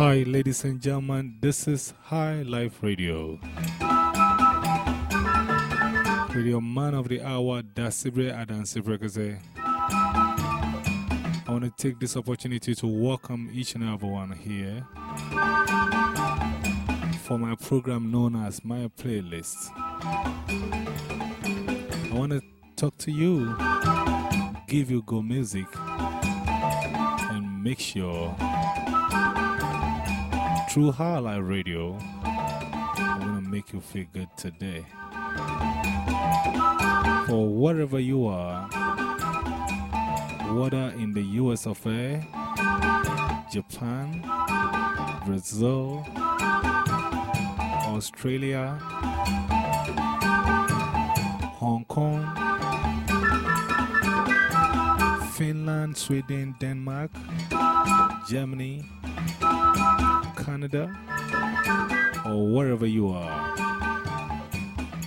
Hi, ladies and gentlemen, this is High Life Radio. With your Man of the Hour, Dasibre Adan Sibrekese. I want to take this opportunity to welcome each and everyone here for my program known as My Playlist. I want to talk to you, give you good music, and make sure through High Life Radio, I'm going to make you feel good today. For wherever you are, whether in the US of A, Japan, Brazil, Australia, Hong Kong, Finland, Sweden, Denmark, Germany, Canada, or wherever you are,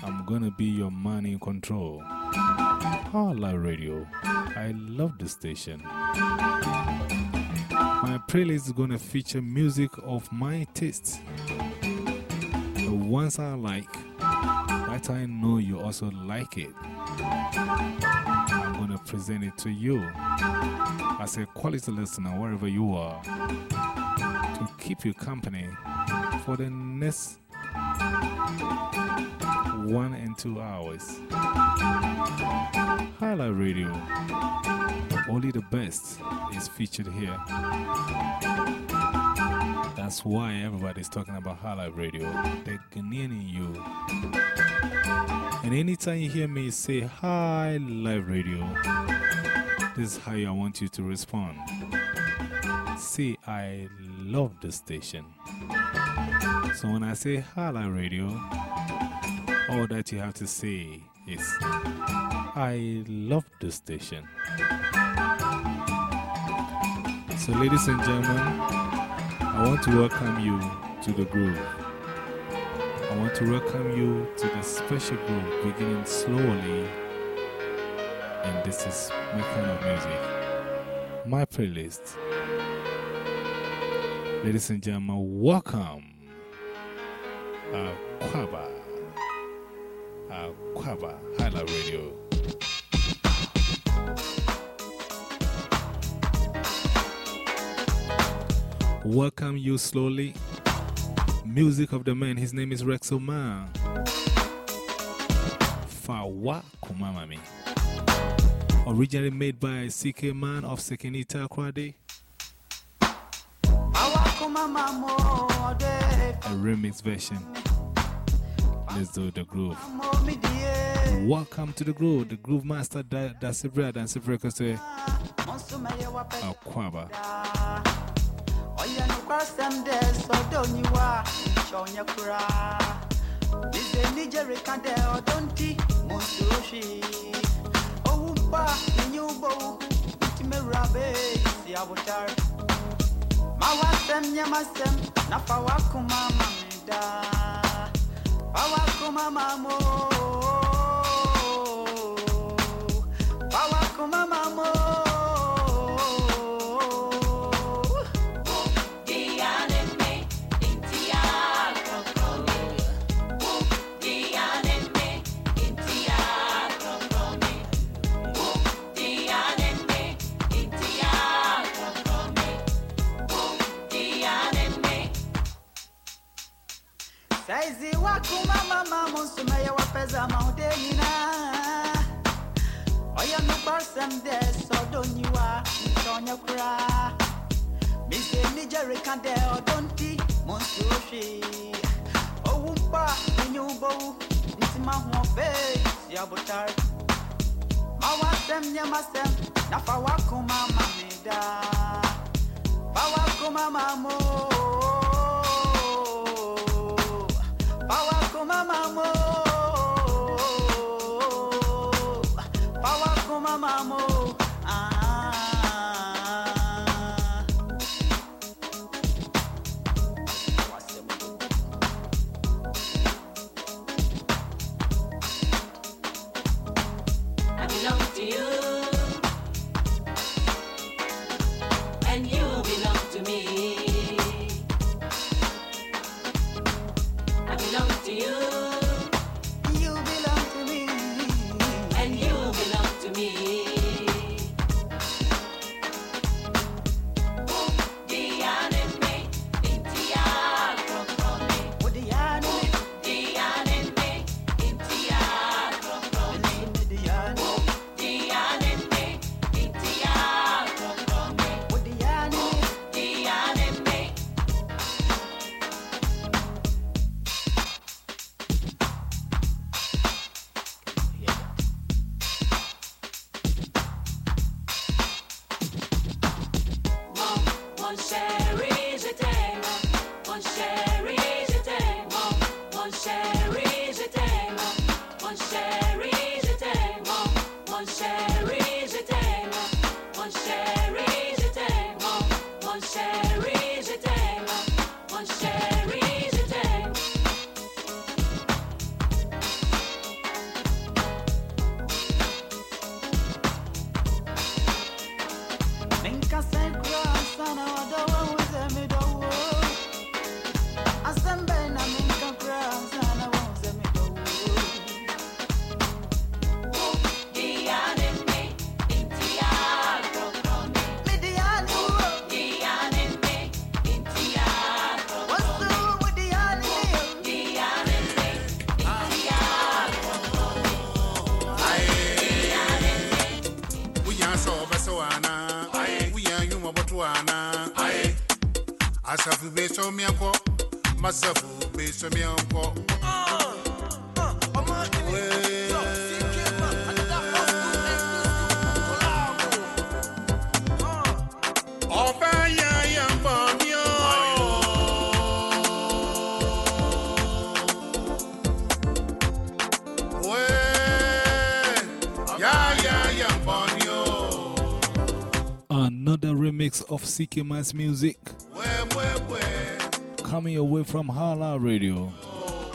I'm gonna be your man in control. Hala Radio, I love the station. My playlist is gonna feature music of my taste. The ones I like, that I know you also like it. I'm gonna present it to you as a quality listener wherever you are to keep you company for the next one and two hours. High Life Radio, only the best is featured here. That's why everybody's talking about High Life Radio. The Ghanaian in you. And anytime you hear me say High Life Radio, this is how I want you to respond. Say, I love the station. So when I say High Life Radio, all that you have to say is, I love the station. So, ladies and gentlemen, I want to welcome you to the groove. I want to welcome you to the special groove beginning slowly. And this is my kind of music, my playlist. Ladies and gentlemen, welcome. Aquaba. Aquaba, High Life Radio. Welcome you slowly. Music of the man, his name is Rex Omar. Fawa Kumamami. Originally made by CK Mann of Sekondi-Takoradi. A remix version. Let's do the groove. Welcome to the groove. The groove master, Dasibra, say, Aquaba. Kwasem de so don't you are Mawasem Yamasem, Nafawakuma Mamida. Pawakuma Mamo. Nubarsem de sodonyiwa ntonya kura Mise nijere kande odonti monsushi Owumpa ninyubo ntima huofe siabutar Mawasem nyamasem nafa wakuma mamida Fawakuma mamo Power kuma mamo Power of CK Mann's music coming away from Hala Radio.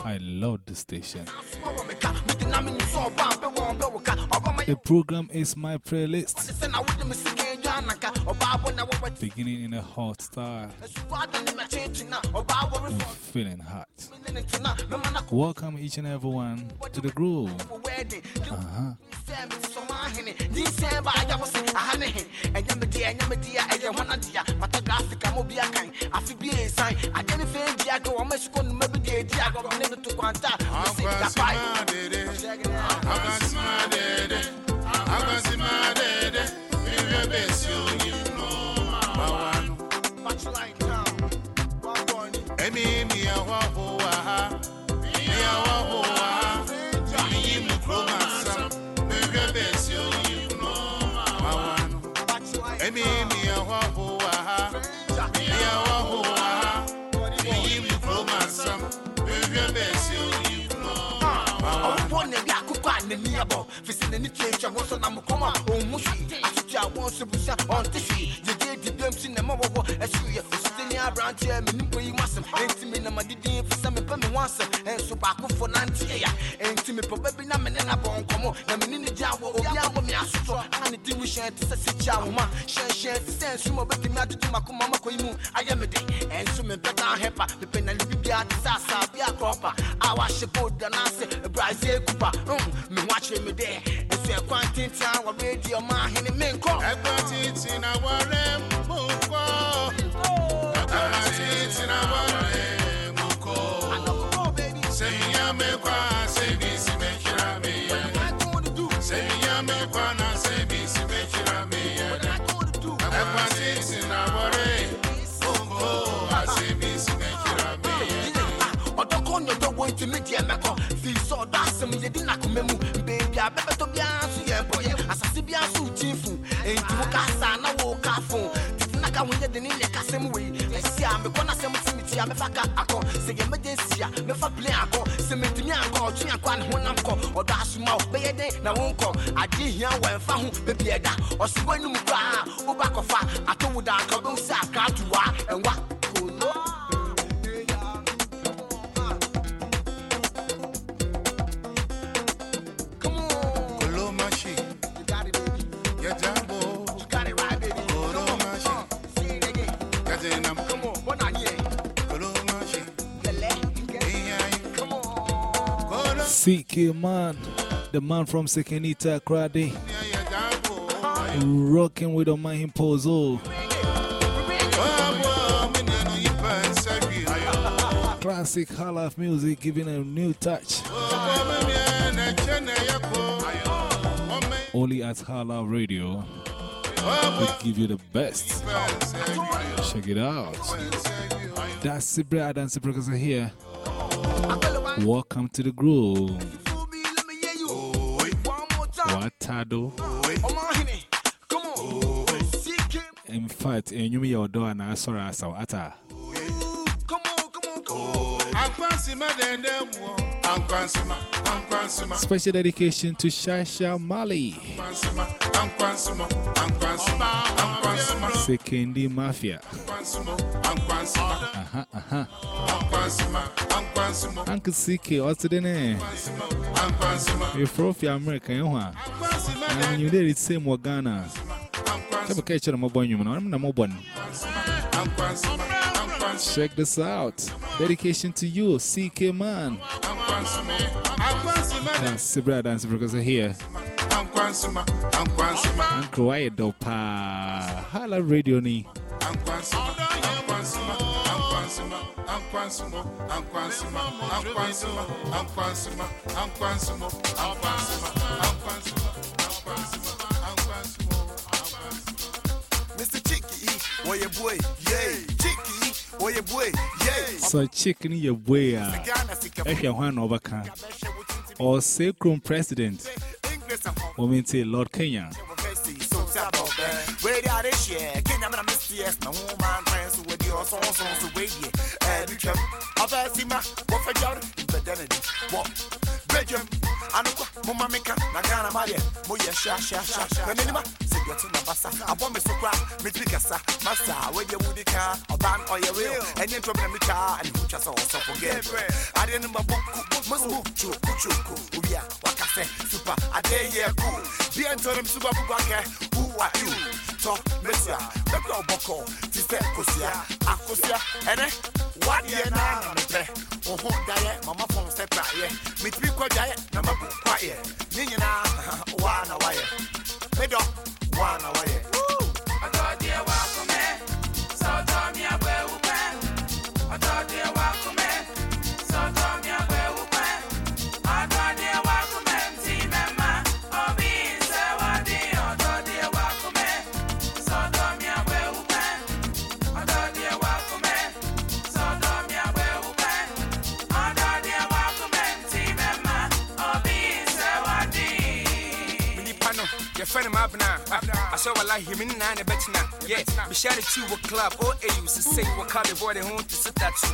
I love the station. The program is my playlist, beginning in a hot style, feeling hot. Welcome each and everyone to the groove. Uh-huh hene dinsɛn ba agya hɔ sɛ aha ne he ɛnyɛ me deɛ ɛnyɛ me deɛ ɛyɛ hɔ nadea mata grafika mo bia kan afe bia nsan adeɛ ne fɛn bia ka wɔma sukɔ nnuma bi deɛ ɛdi agɔ ne no to kwanta mese gapae Emi mi awa ho wa ha, mi awa ho Emi mi awa ho wa ha. a awa ho wa ha. Mi yi mi fro ma sam. Mi hwe be si o yi fro. Ah, ọ̀pọ̀ nẹ̀bi akókò ànẹ́ni ẹ̀bọ̀. Fèsì nẹ̀ni tiẹ̀ ṣẹ̀ wọ́n sọ na mo kọ́ ma òun mú sí. Àtúntì àwọn ṣubú sẹ́ ọ̀n ti sì. Jẹjẹ the drum to Nema Wawa, a shrew, Sydney Abrant, and Nipo, you must have intimate and my DD for some Pammy once, and so back for Nantia, and Timmy probably Naman and Abon Como, and Minnie Jawa, Yawa, Miasso, and the Timmy Shan to Sasichama, Shan Shan, San Suma, but the Madu Makuma Koimu, I am a day, and so me better hepa, the pen and Libya, Sasa, Pia Cropper, I wash the boat, the Nasa, a Brazil Cooper, me watch me there to a quantin in the main. I got it in our rem. I got it in our me a the the same way. I see I'm a corner cemetery, I'm a faka, I call, say emergency, me for play, I call, cement me, I call, three and one, one, I'm or that's my pay a day, now won't come. I did hear when found baby, or you cry, or back of I told that, come on, and what. CK Mann, the man from Sekondi-Takoradi, rocking with Omahin Pozo. Classic Hall of Music giving a new touch. Only at Hall Radio, we give you the best. Check it out. That's Sibra Adam Sibra here. Welcome to the groove. Watado. In fact, in Yumi Yodo and Asora Sawata. Come on, come on, come on. Special dedication to Shasha Mali, Sekendi Mafia. Aha, aha. Uncle CK, what's the name? You're from America, eh, and you did it same with Ghana. I'm going to catch you on my bonum, I'm on my bonum. Check this out. Dedication to you, CK Mann. Dance, brother, dance, because I'm here. Uncle Wyatt Dopa. Hala Radio Ni. Mr. Chicky, boy, your boy? So chicken your way, if you want overcome, or second president, woman say Lord Kenya. Where are they share? Kenya, I'm a mistress, no man, friends with your songs on the way. And you I've my, what for you what Mama Mika, Nagana Maria, Moya Sha Sha Sha Sha. Nanima, say you're to Nabasa. I want me so cry, Mitricasa, Massa, where you would car, a ban or your will, and you trouble me car, and who just also forget. I didn't know book, must move to Kuchuku, Ubia, Wakase, Super, a day here cool. The Antonum Super Bugaka, who are you? Talk, Messia, the girl Boko, Tista Kosia, Akosia, and eh, what year now? Oho, Diet, Mamma from Stepra, yeah, Mitriko Diet, number quiet. Nina, one away. Medo, one away. Asɛ wala hemi ne naa ne bɛtena yɛ mehyɛre ti wɔ club o boy sesei wɔ to de ho te se tatu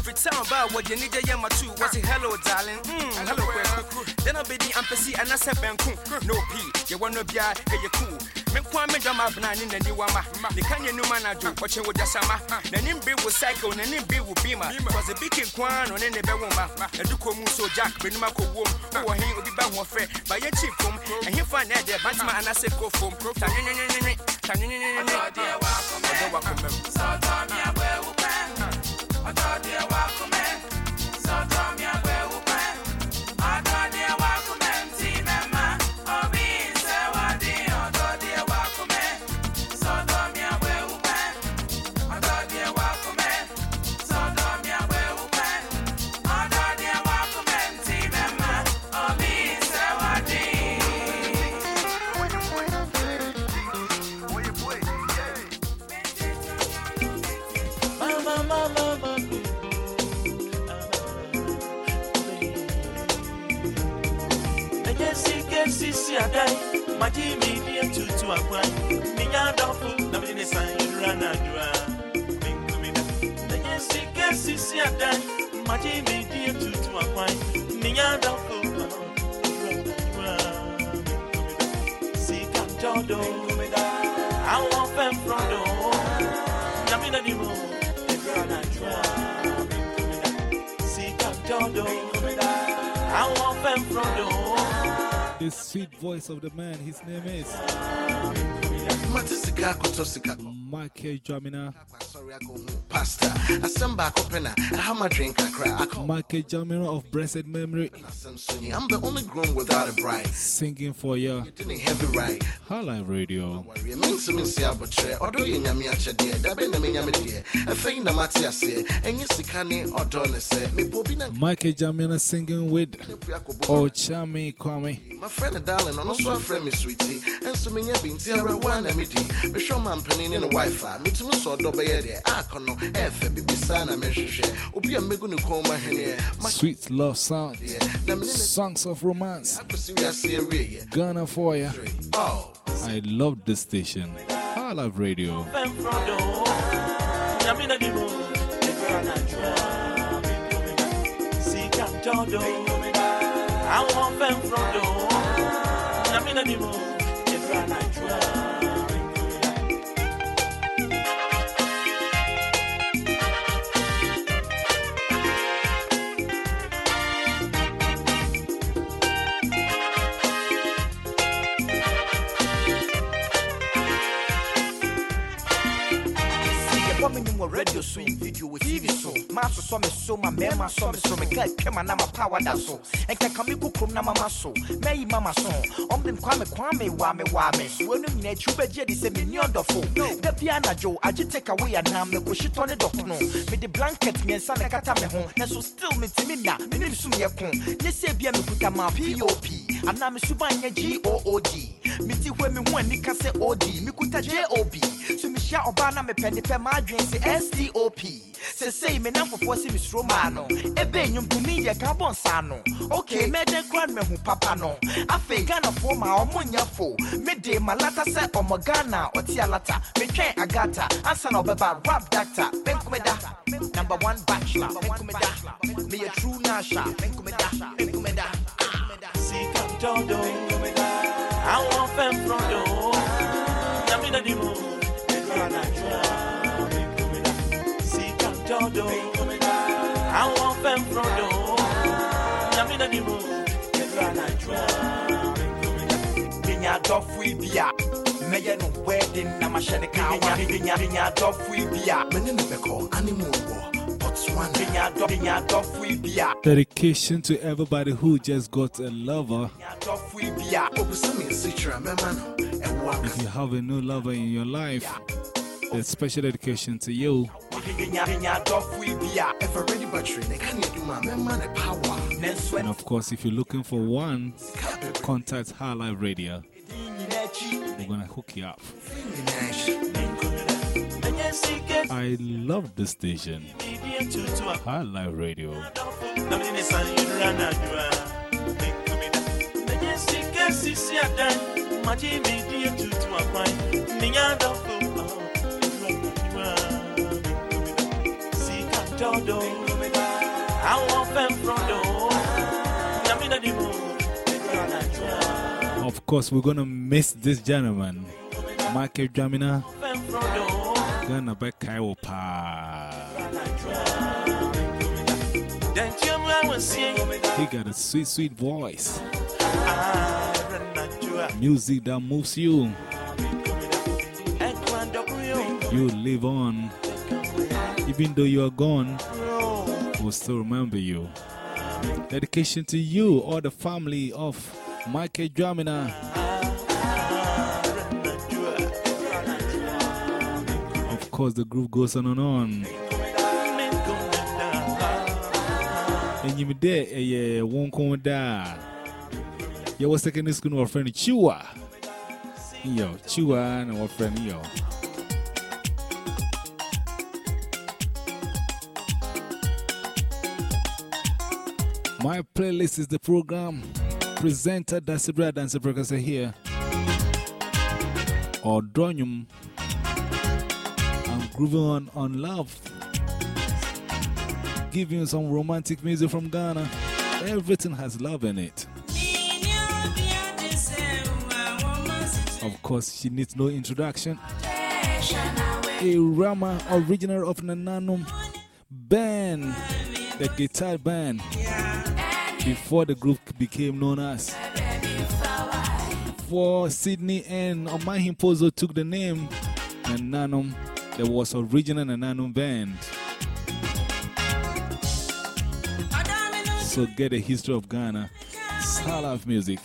mfiri town ba a wɔde anigye my two. tu wɔse hello darling. Mm, hello kwaku dɛn na bɛdi ampɛsi anasɛ bɛnko no pii yɛwɔ no biaa ɛyɛ cool menkoa medwa mabena ne n'ani wama. Ne ka nyɛ num anadwo ɔkyɛ wo dasama. N'anim be wo cycle n'anim be wo bima. Kɔse biki nkoa no ne ne bɛwo ma. Nadu kɔ mu so jack bɛnum akɔwom wowɔ he obi ba hoɔfɛ bayɛ kyip kom ɛhefa na ɛdɛ bantama anasɛ kɔ fom. Sisi The sweet voice of the man, his name is Matisika Kotosika. Michael Jamina. I go. Pastor, I send back up and I have my drink. I cry. Michael Jamina of Blessed Memory, I'm the only grown without a bride. singing for you. Didn't heavy right. High Life Radio. Worry, means to me, see about tray. Although you nyami acha dear, that been a minyami dear. A thing the Matia say, and you see canny or don't say, me bobina. Michael Jamina singing with Okyeame Kwame. My friend, darling, and also a friend, Sweetie. And so many have been tear one and me. Me show man penning in a Wi Fi. Me to me so double there. I can know F. Bibi Sana Meshe. Obi a Megunu Koma here. My Sweet love songs, songs of romance. I pursue see a real. Ghana for you. Oh. I love this station. High Life Radio. Femfrodo, Yamina Dibo, Egranatua, Sika Jodo, I want Femfrodo, Yamina Dibo, Egranatua. yɛbɔ nim wɔ radio wɔ tv so maaso sɔ me so ma mmarima sɔ me so. Meka twɛma na mapa wada so. Ɛnkɛka me kokrom na mama so. Mɛyi mama so. Um, Ɔmde kwame kwame waa me waa me soa no. Nyina akyi wobɛgye de sɛ menni ɔdɔfo da bia anadwo agye take away anam mekɔhyetɔ ne dɔkono mede blanket miɛnsa ne kata me ho nanso still metumi na menim som yɛ ko nyɛ sɛ bia mekuta ma pop anaa me suban nyɛ good meti hɔ me ho ani ka sɛ od mekuta job so mehyia ɔbaa na mepɛ ne pɛ maadwen sɛ stop sesei me namfofoɔ sɛ mesuro maa no ɛbɛ nnwompani yɛ ka bɔ nsa no ok mɛdɛn kora no mahu papa no. Afei ghanafoɔ ma ɔmo nyɛ fo. Mede malata sɛ ɔmɔ ghana ɔte alata. Metwɛn agata ansa na ɔbɛba rap doctor. Menkomeda number one bachelor. Menkomeda meyɛ true nasha menkomeda menkomeda Sika todo, àwọn fẹ́ frodo, yamina di mo, ẹgbẹ́ anájúra, mɛyɛ no wedding na mahyɛ ne kawa menya menya adɔfo yi bi a mene ne bɛkɔ honeymoon wɔ botswana menya adɔ menya adɔfo yi bi a Dedication to everybody who just got a lover. menya adɔfo yi bi a ɔbusa me asikyerɛ mɛma no ɛwoa If you have a new lover in your life, a special education to you. And of course, if you're looking for one, contact High Life Radio. We're gonna hook you up. I love this station. High Life Radio. Todo. Àwọn fẹ́ frodo. Namina di mo. Yura na jua. Of course, we're gonna miss this gentleman, Michael Jamina. Gonna be Kaiwo Pa. Dẹ̀ntíọ́ mu àwọn sí. He got a sweet, sweet voice. Jua. Music that moves you. You live on. Even though you are gone, we'll still remember you. Dedication to you, or the family of Michael Jamina. Of course, the group goes on and on. And you there, eh, won't come down. You was secondary school, our friend Chua. Yo, Chua, and our friend, yo. My playlist is the program. presented by Presenter Dasibra Dansibra here. Or Dronium. I'm grooving on, on love. Giving you some romantic music from Ghana. Everything has love in it. Of course, she needs no introduction. A Rama, original of Nananum band, the guitar band, before the group became known as. For Sydney and Omahim Pozo took the name Nananum, there was original Nananum band. So get a history of Ghana, style of music.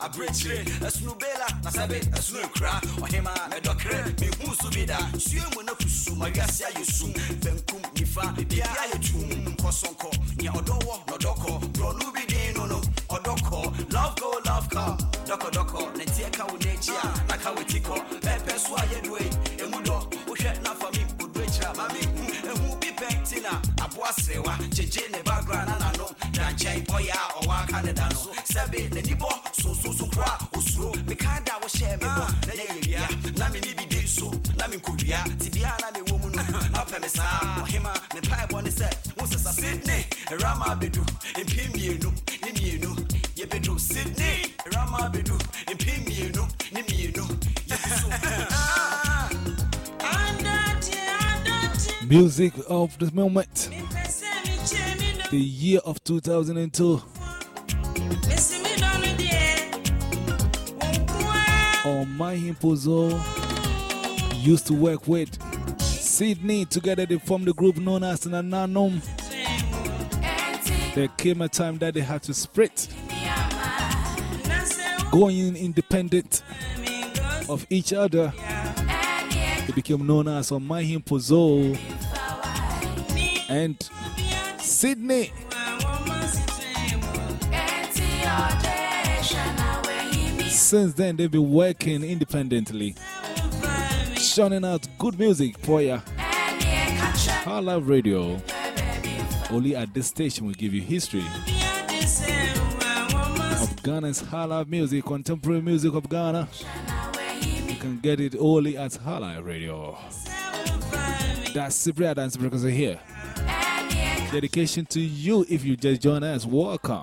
Nasono aberɛkyire ɛsono bela na sɛbe ɛsono nkura ɔhema mɛdɔkrɛ mehu so bi da sue mu na kusu mawiase ayɛ sum bankum nifa bibia ayɛ tum nkɔsɔnkɔ nea ɔdɔwɔ na ɔdɔkɔ borɔno bi din no no ɔdɔkɔ love go love come. Dɔkɔdɔkɔ ne nteɛ ka wo n'akyi a na ka wo ti kɔ pɛpɛ so ayɛ doe ɛmu dɔ wohwɛ na fa me nkɔdu akyira ma mehu hmm, nti na aboa serewa gyegye ne background na nanom da ɔyɛ a ɔwɔ aka ne da no. Sɛbe n'ani meka da wohyɛɛ me bɔ na wia na me ne so na bia. Na mu no me saa ɔhema me mpaebɔ ne sɛ wo sydney rama mmienu ne mmienu sydney rama mmienu ne mmienu Music of the moment. The year of 2002. On my Impozo used to work with Sydney. Together they formed the group known as Nananum. There came a time that they had to split, going independent of each other. They became known as On My Impozo and Sydney. Since then, they've been working independently, shouting out good music for ya. Our live radio, only at this station, will give you history of Ghana's live music, contemporary music of Ghana. You can get it only at Hala Radio. That's Cyprian Dance because here. Dedication to you if you just join us. Welcome.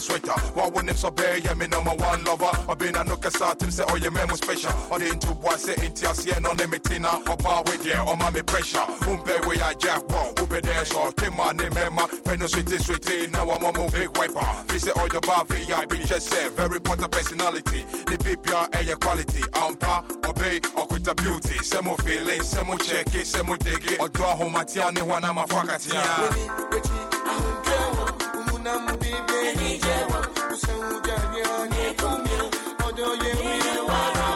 sweater. What when so be yeah me number one lover. I been a no kasa tim say oh me mo special. Or the into boy say into us yeah no name tina. Oba with yeah o ma me pressure. Umbe we a jack one. Ube there so kim man name me Pen no sweetie sweetie now I'm a move big wiper. We say oh, all your bar VIP just say very important personality. The PPR and your quality. I'm pa obey or quit a beauty. Some more feeling, some more check it, some more dig it. Or draw home at Tiani one I'm a ijewo usenwujanyo nyekomio odoye wiwara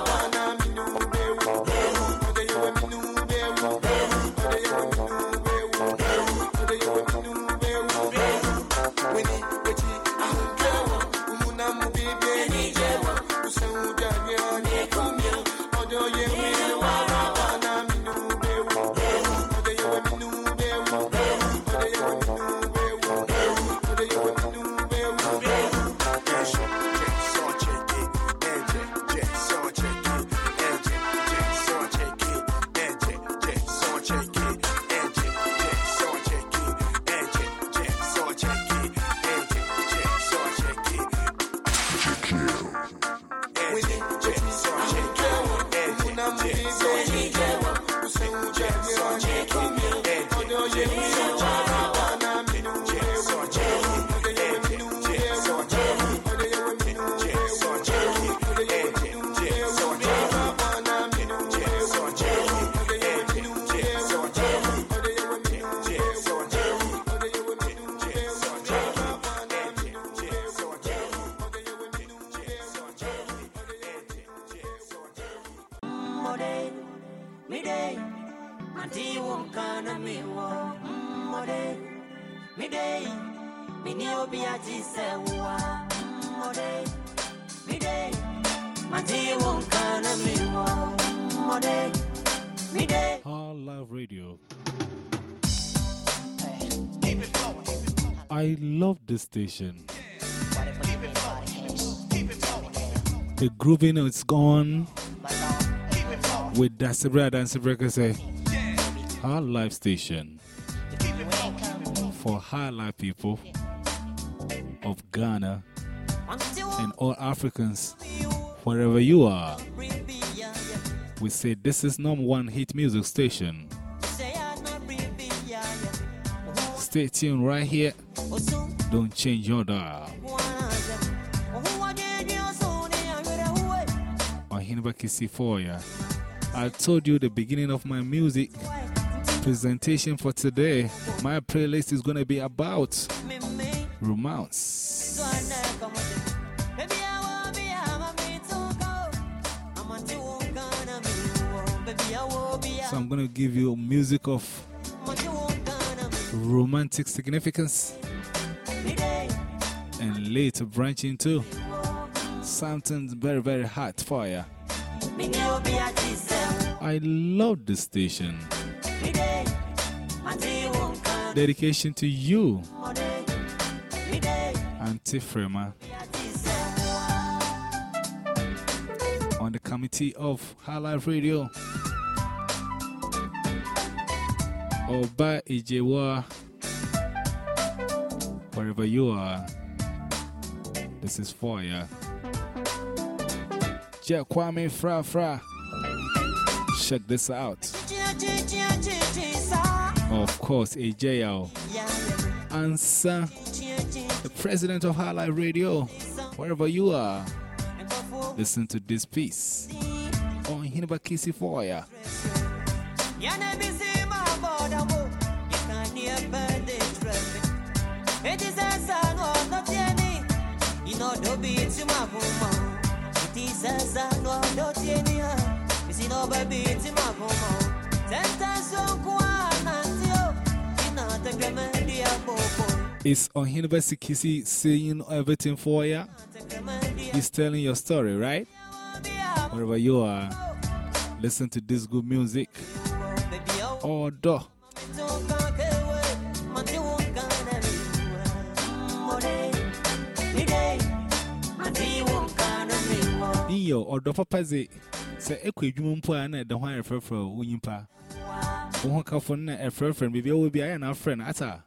station. The grooving is gone with Dasibra Dansibra say our live station for high life people of Ghana and all Africans wherever you are. We say this is number one hit music station. Stay tuned right here. Don't change your dial. On for ya. I told you the beginning of my music presentation for today. My playlist is going to be about romance. So I'm going to give you music of romantic significance and later branch into something very, very hot you. I love this station. Dedication to you, Auntie Frema, on the committee of High Life Radio. Oba Ijewa, wherever you are, this is for ya. Jack Kwame Fra Fra. Check this out. Of course, AJL. Answer the president of High Life Radio, wherever you are. Listen to this piece on Hinabakisi for ya. To my woman. Ten times so quiet, and you know, the Gremedia Bobo. It's on Hinabakisi Kisi saying everything for ya. He's telling your story, right? Wherever you are, listen to this good music. Or do. Iyo or do papazi say equi jumpo and the for Uyimpa. won't come for a friend, maybe I will be I and our friend. Ata.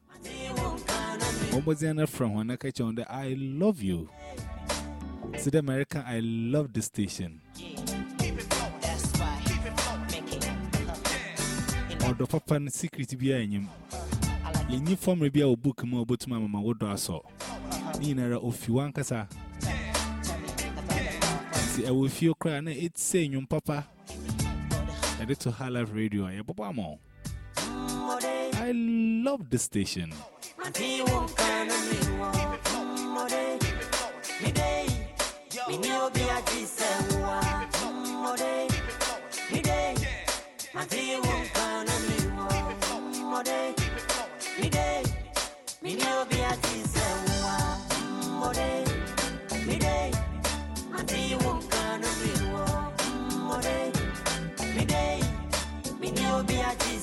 Almost other friend when I catch on the I love you. See the American, I love the station. Or the papa and secret be in him. In form, maybe I will book more my mamma. What do saw? Nina of you, Wankasa. See, I will feel crying. It's saying, your papa. I did to High Life Radio. I Papa Mo. I love station. Uh,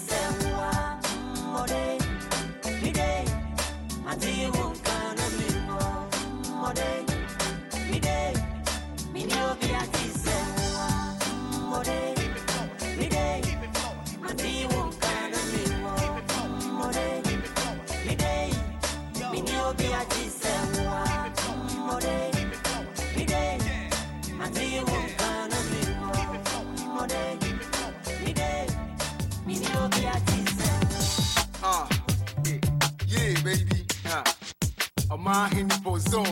The bozo.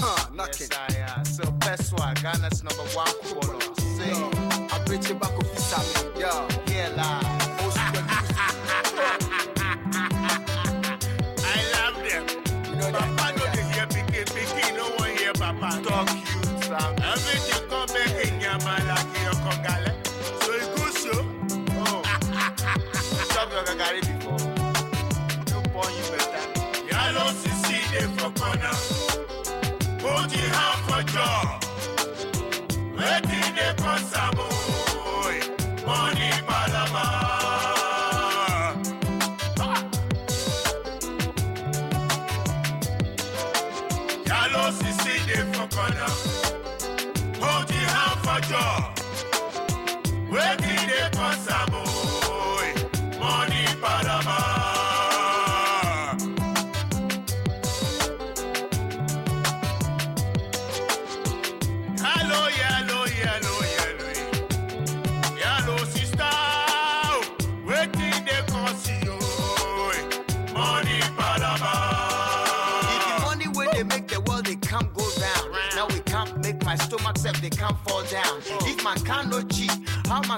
Huh, knocking. Yes, I, uh, so best one, Ghana's number one caller. Say, I bet you back of his family. Yo, here live.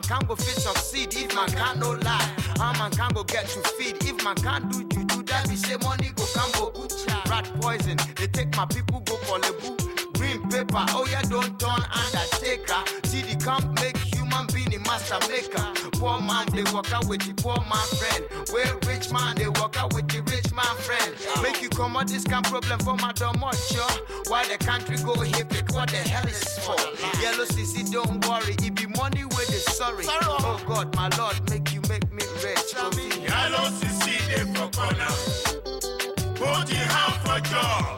Can go fit succeed? If man can't no lie, how man can go get to feed? If man can't do juju, that be say money go can go Rat poison, they take my people go for lebu. Green paper, oh yeah, don't turn undertaker. See the camp make human being a master maker. Poor man, they walk out with the poor man friend. Where rich man, they walk out with the rich man friend. Make you come out this kind problem for my domocho. Why the country go hip what the hell is for? Yellow CC, don't worry, it money with the sorry. Oh God, my Lord, make you make me rich. Kofi. Yellow sisi dey for corner. Put your hand for jaw.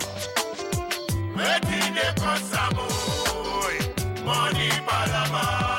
Wetin dey cause am ooo? Money palava.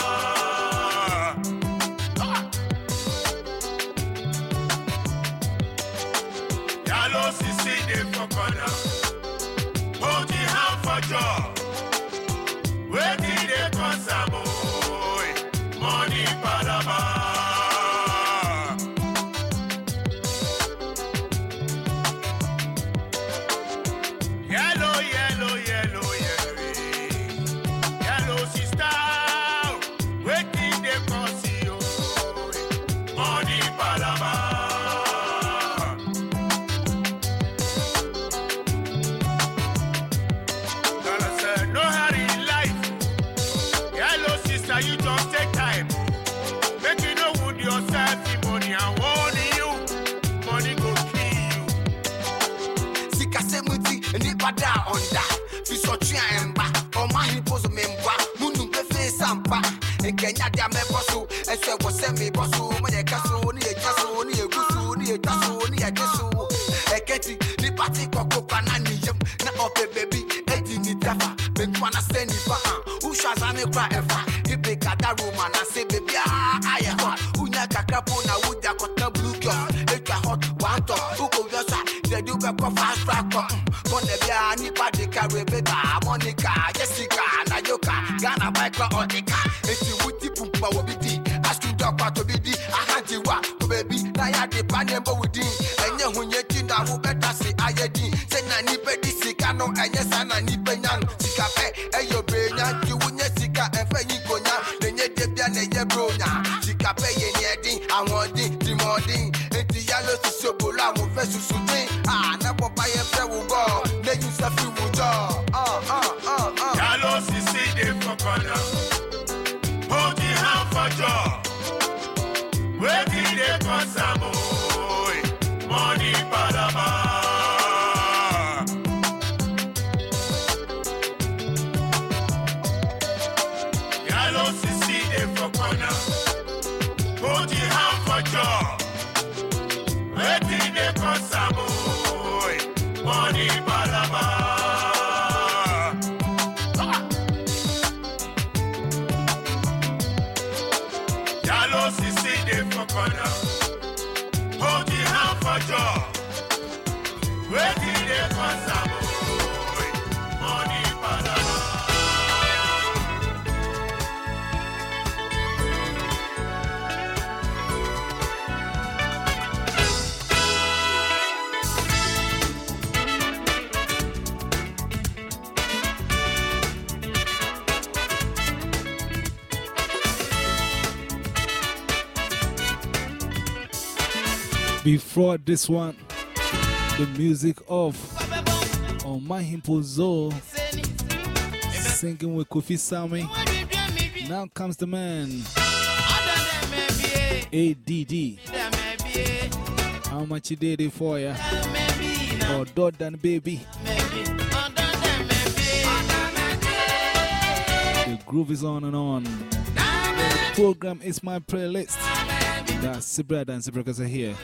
ɛkɛnya de amɛbɔ so ɛsɛ wɔ sɛ mebɔ so moyɛ ka so e yɛgya so ne yɛgu so ne yɛtwa so ne yɛgye so ɛkɛti nipa te kɔkopa na ne yam na ɔpɛ baabi ɛdi ne dafa bɛntua na se nipa a wohwɛ asa ne kora ɛfa ibe kada roma na se bebiaa ayɛ hɔ a wonya kakra po na wogya kɔtena blue kios ɛtwa hot, one top wokɔwia so a dɛde fast track Um, bɔnɛ biaa nipa de ka rebeka monica jessica nayoka ghana bikra ɔde wobidi astuda kwa tobidi ahantiwa kobebi na ya de panembo wudin enye hunye tinda hubeta si ayedin money, Panama. Before this one, the music of Omahin Pozo singing with Kofi Sami. Now comes the man, ADD. How much he did it for ya? Or Dodan Baby. The groove is on and on. The program is my playlist. That's Sibra and Sibra are here.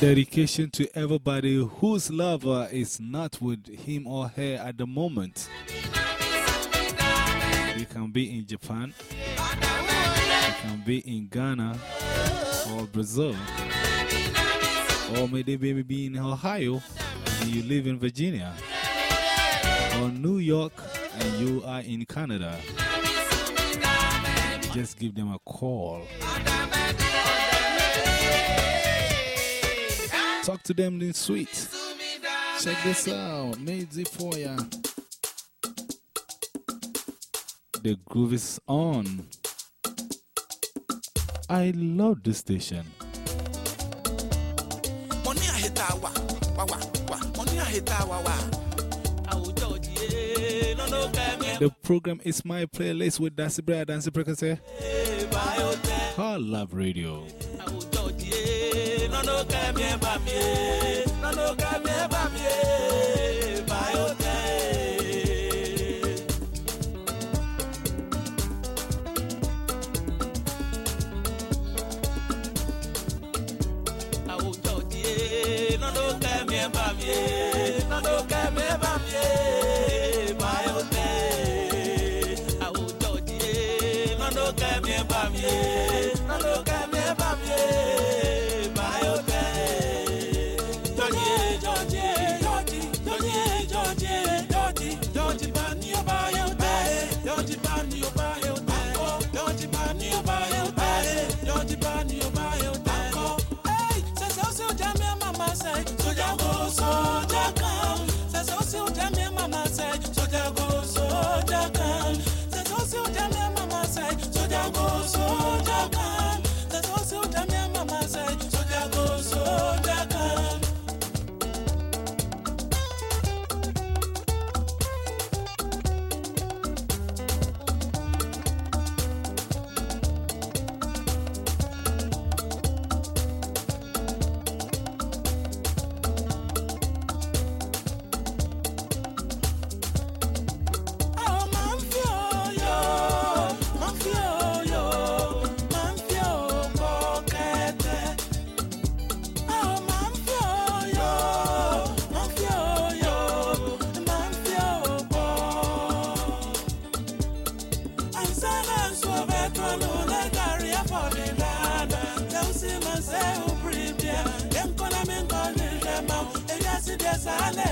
Dedication to everybody whose lover is not with him or her at the moment. You can be in Japan, You can be in Ghana or Brazil, or maybe be in Ohio and you live in Virginia, or New York and you are in Canada. Just give them a call. Talk to them in sweet. Check this out. Made it for ya. The groove is on. I love this station. The program is my playlist with Dancy Brea, Dancy Precase. Call Love Radio no no ka mi e ba mi no no ka mi e ba mi. sálẹ̀.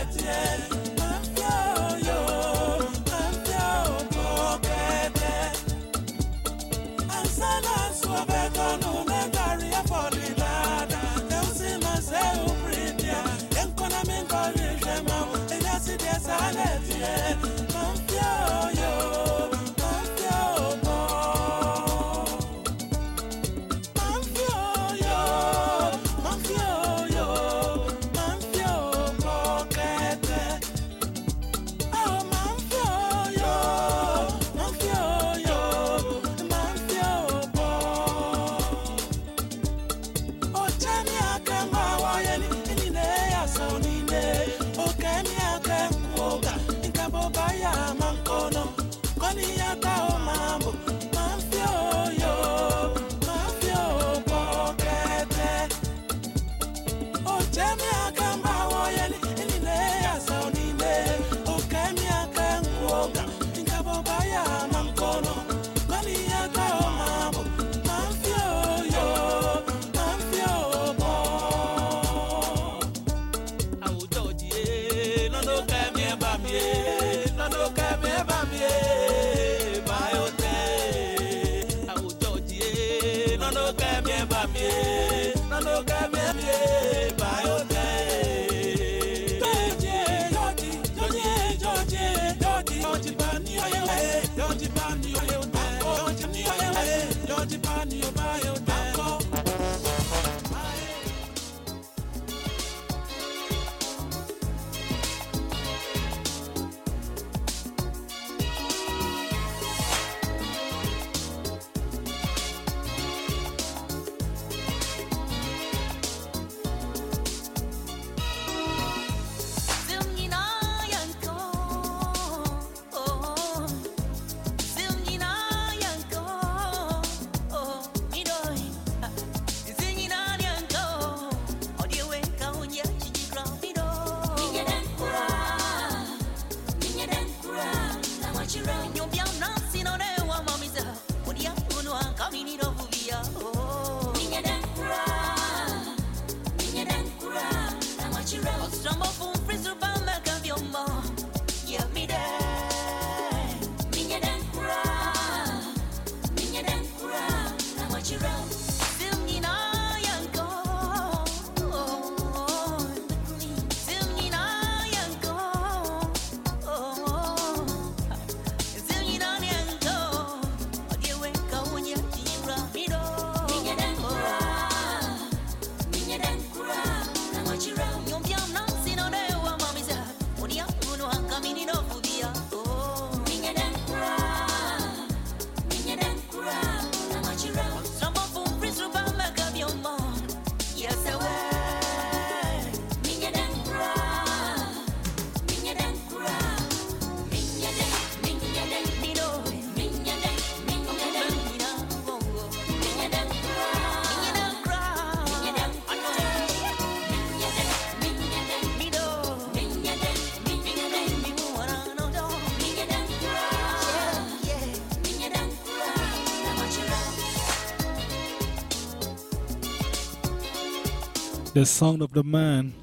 The sound of the man,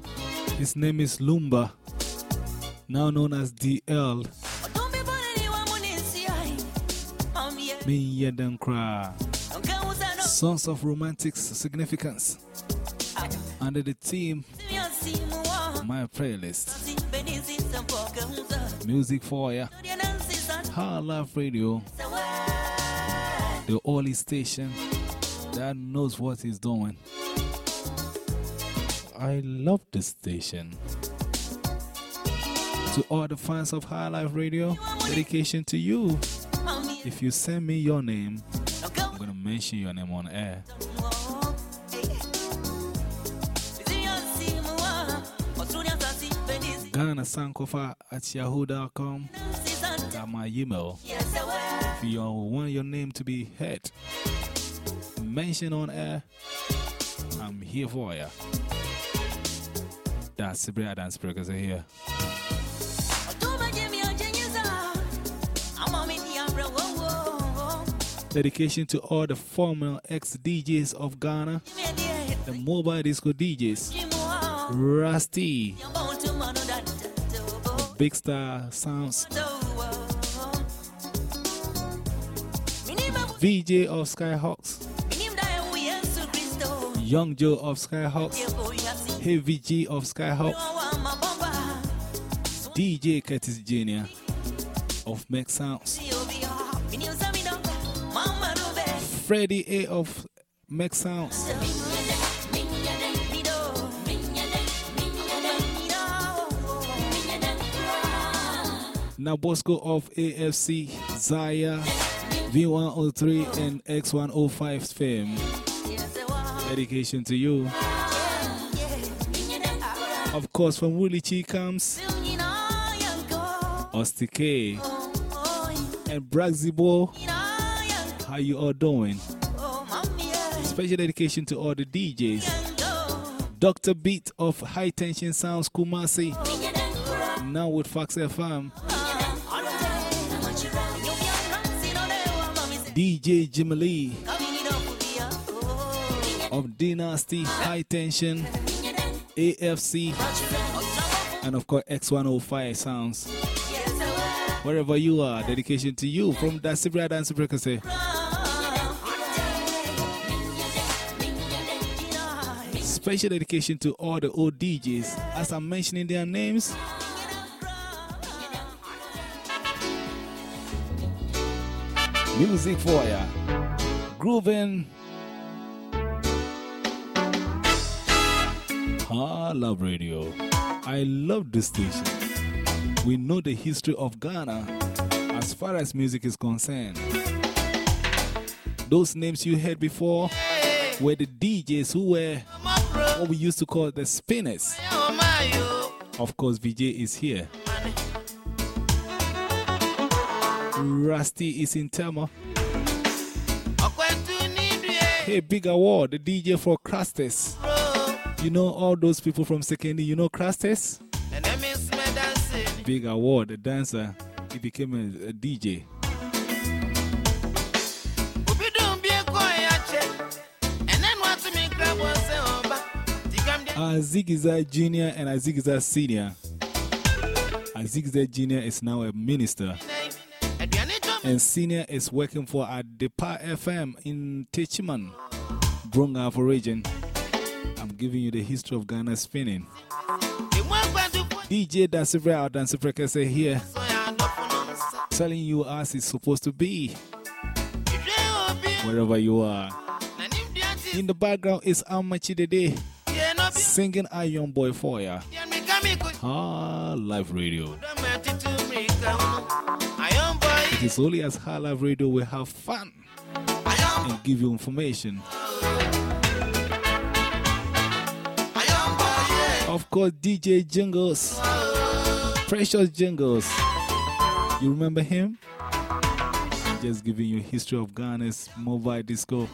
his name is Lumba, now known as DL. Songs of romantic significance. Under the theme, my playlist. Music for ya. High Life Radio. The only station that knows what he's doing. I love this station. To all the fans of High Life Radio, dedication to you. If you send me your name, I'm going to mention your name on air. Ghana Sankofa at yahoo.com. Got my email. If you want your name to be heard, mention on air, I'm here for you. That's the bread and speakers are here. Dedication to all the former ex DJs of Ghana, the mobile disco DJs, Rusty, Big Star Sounds, VJ of Skyhawks, Young Joe of Skyhawks, Heavy G of Skyhawks, DJ Curtis Jr. of Make Sounds, Freddie A of Make Sounds, Nabosco of AFC, Zaya, V103 and X105 fame. Dedication to you. Of course, from Willie Chi comes Osti K and Braxibo. How you all doing? Special dedication to all the DJs. Dr. Beat of High Tension Sounds Kumasi. Now with Fox FM. DJ Jimmy Lee of Dynasty High Tension, AFC, and of course X105 Sounds. Wherever you are, dedication to you from Dasibra Dance Frequency. Eh? Special dedication to all the old DJs as I'm mentioning their names. Music for ya. Grooving. I love radio. I love this station. We know the history of Ghana as far as music is concerned. Those names you heard before were the DJs who were what we used to call the spinners. Of course, VJ is here. Rusty is in Tema. Hey, Big Award, the DJ for Crustes. You know all those people from Secondary, you know Crustes? Big Award, a dancer, he became a, a DJ. Azigiza Jr. and Azigiza Senior. Azigiza Jr. is now a minister, and Senior is working for Adepa FM in Techiman, Brong Ahafo region. Giving you the history of Ghana spinning. DJ Dansifre out Dansifre here, telling you as it's supposed to be, wherever you are. In the background is Amakye Dede singing I Iron Boy for ya. Ah, Live Radio. It is only as High Life Radio we have fun and give you information. Of course, DJ Jingles, Precious Jingles. You remember him? Just giving you history of Ghana's mobile disco.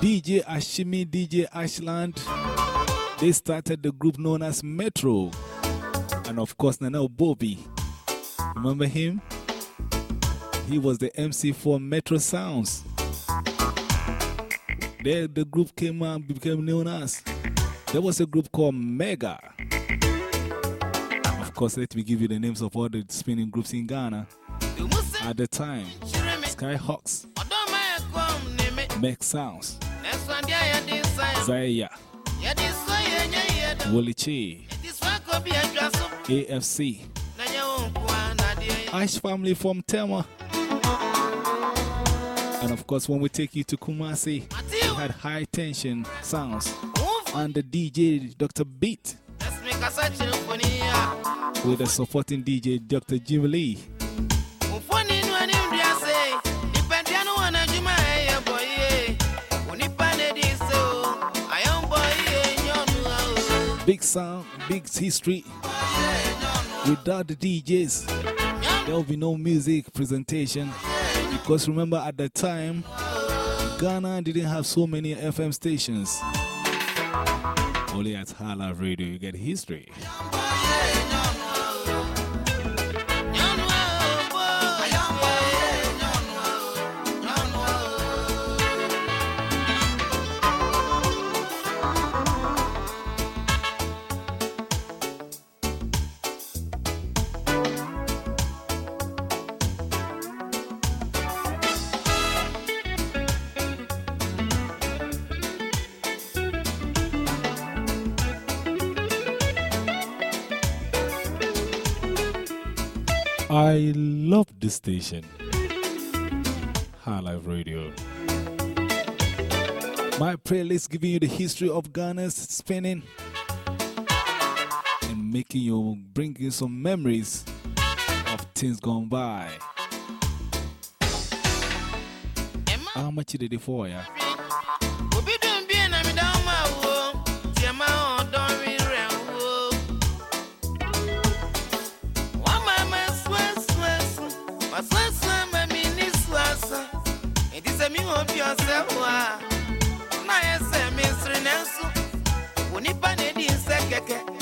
DJ Ashimi, DJ Ashland, they started the group known as Metro. And of course, Nana Bobby. Remember him? He was the MC for Metro Sounds. There, the group came out, became known as. There was a group called Mega. Of course, let me give you the names of all the spinning groups in Ghana at the time Skyhawks, Meg Sounds, Zaya, Wooly Chi, AFC, Ash family from Tema. And of course, when we take you to Kumasi, had high tension sounds and the DJ Dr. Beat with the supporting DJ Dr. Jim Lee. Big sound, big history. Without the DJs, there will be no music presentation. Because remember, at the time, Ghana didn't have so many FM stations. Only at Hala Radio, you get history. I love this station, High Life Radio. My playlist giving you the history of Ghana's spinning and making you bring you some memories of things gone by. How much did it for ya? Yadi so ye nye ye do. Mfoni nwa ni mbiese.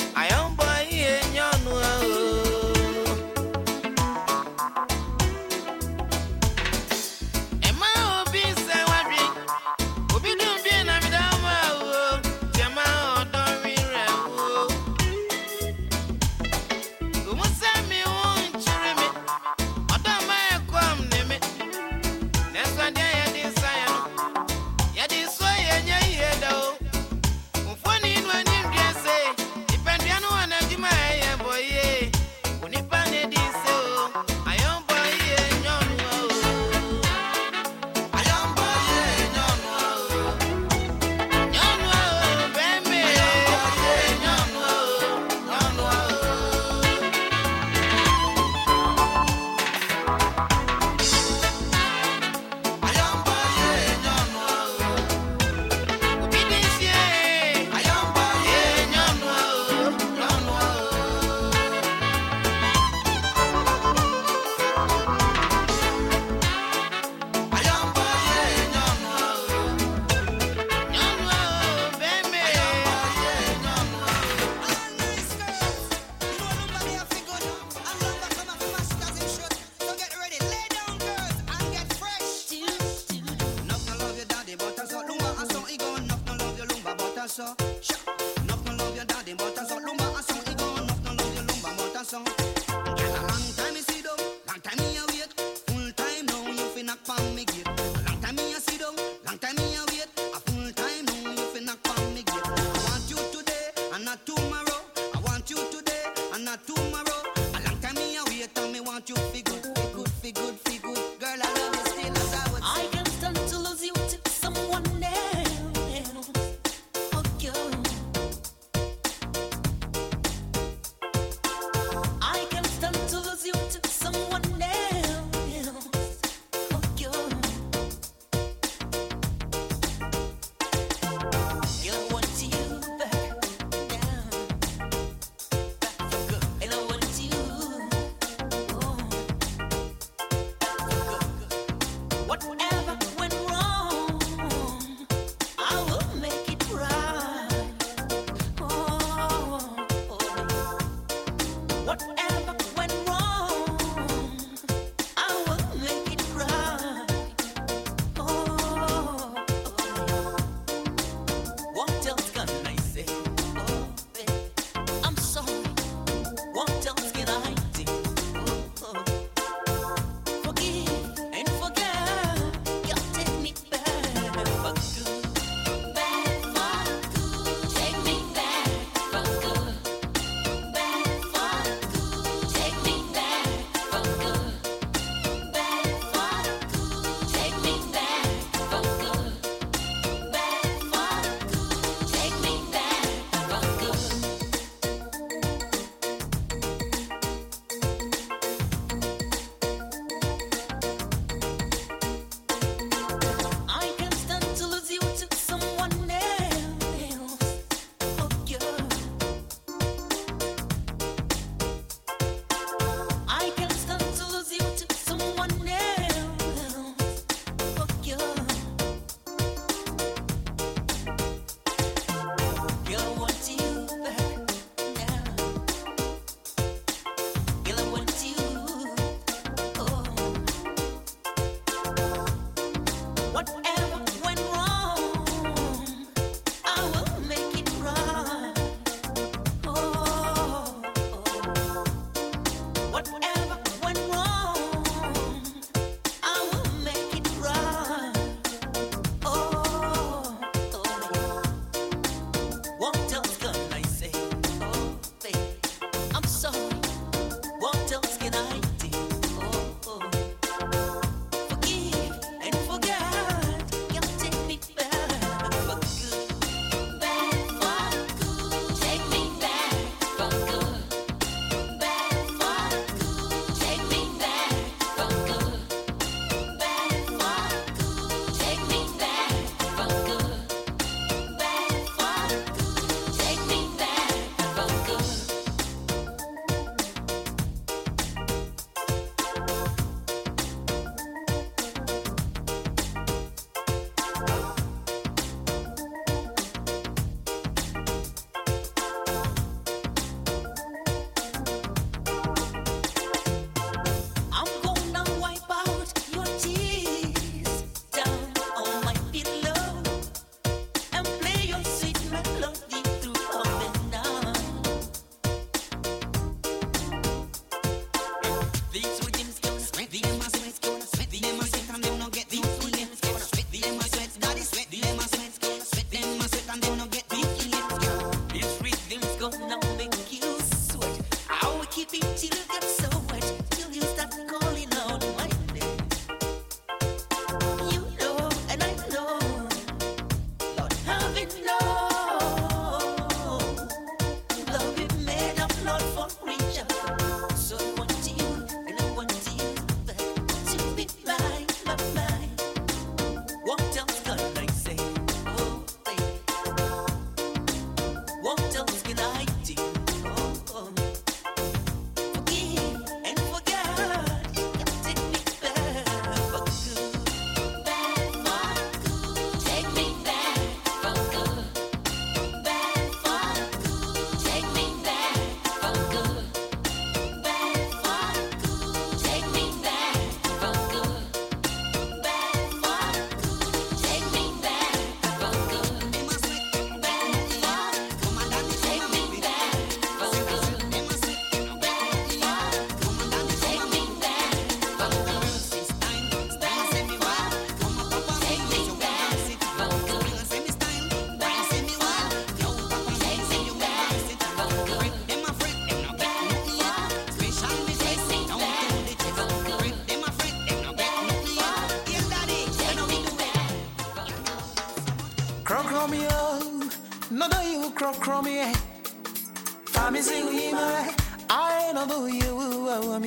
My, I know you oh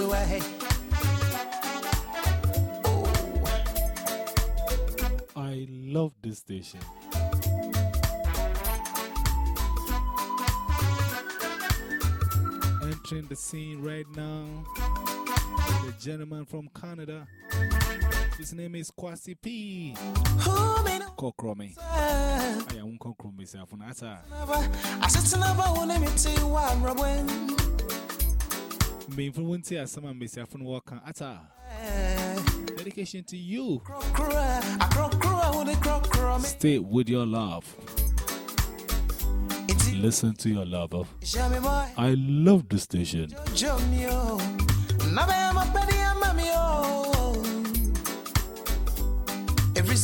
away. I love this station. Entering the scene right now, the gentleman from Canada. His name is Kwasi P. Kokromi. I am Kokromi Safunata. I said never me to you Robin. Me Winter as some Miss Afun Walker Ata. Dedication to you. Stay with your love. Listen to your lover. I love the station.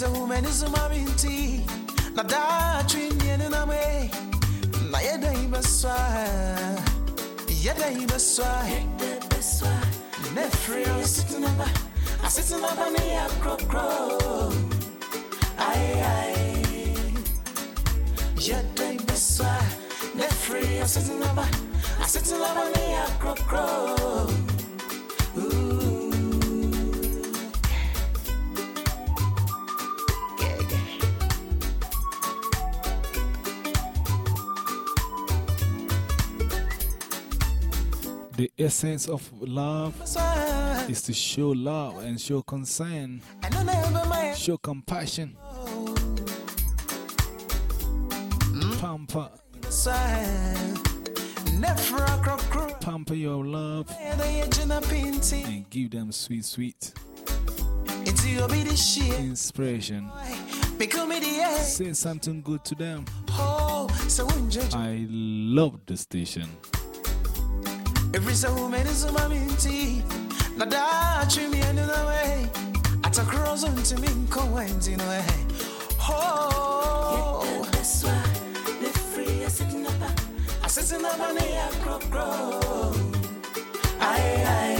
Every so woman is a mammy tea. Nada dream yen in a way. Nayada Ibaswa. Yada Ibaswa. Nefrio sitting up. I sit in a near crow crow. Aye, aye. Yada Ibaswa. Nefrio sitting up. I sit in a near crow crow. The essence of love is to show love and show concern, show compassion, pamper, pamper your love, and give them sweet, sweet inspiration. Say something good to them. I love the station. Every so woman is a mommy tea. Nada treat me another way. At a cross on to me, co wines in a way. Oh, that's why the free is sitting up. I sit in a money, I grow, grow. Aye, aye.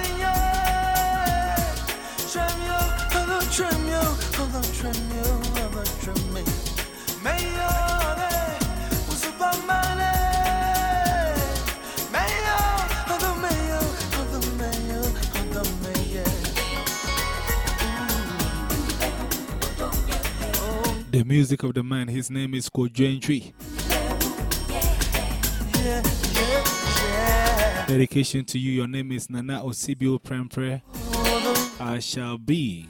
The music of the man, his name is Kojo yeah. Dedication to you, your name is Nana Osibio Prempre. I shall be.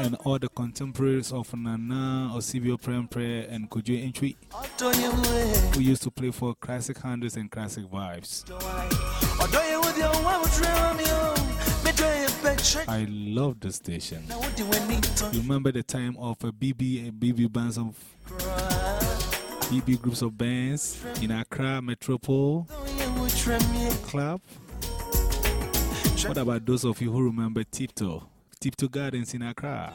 And all the contemporaries of Nana Osibio Prempre and Kojo Antwi who used to play for classic handles and classic vibes. I love the station. We You remember the time of BB and BB bands of BB groups of bands in Accra Metropole? Club? What about those of you who remember Tiptoe? Tiptoe Gardens in Accra?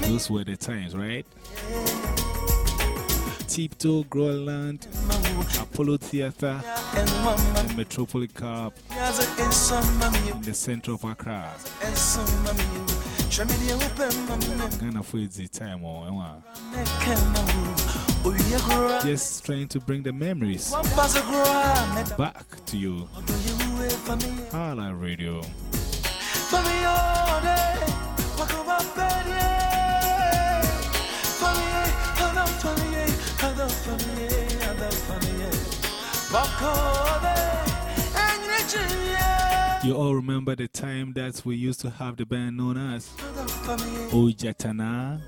Those were the times, right? Tiptoe, Groenland, Apollo Theatre, and Metropole Club in the center of Accra. Ghana for the time, or. Oh, yeah, just trying to bring the memories back to you. High Life Radio. You all remember the time that we used to have the band known as Ojatana?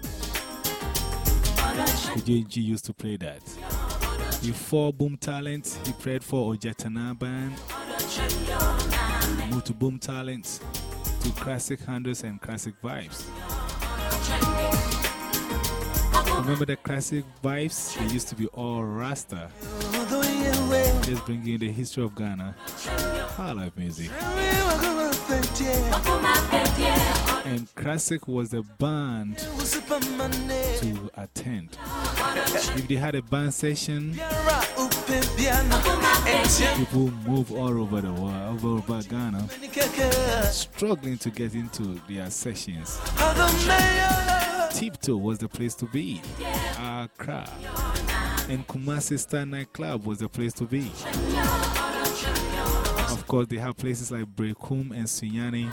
JG used to play that. Before Boom Talent, he played for Ojatana band. Moved to Boom Talent, to classic handles and classic vibes. Remember the classic vibes? They used to be all Rasta. Just bringing the history of Ghana. I love music. And Classic was the band to attend. If they had a band session, people move all over the world, all over Ghana, struggling to get into their sessions. Tiptoe was the place to be. Accra. And Kumasi Star Nightclub was the place to be. Of course, they have places like Berekum and Sunyani.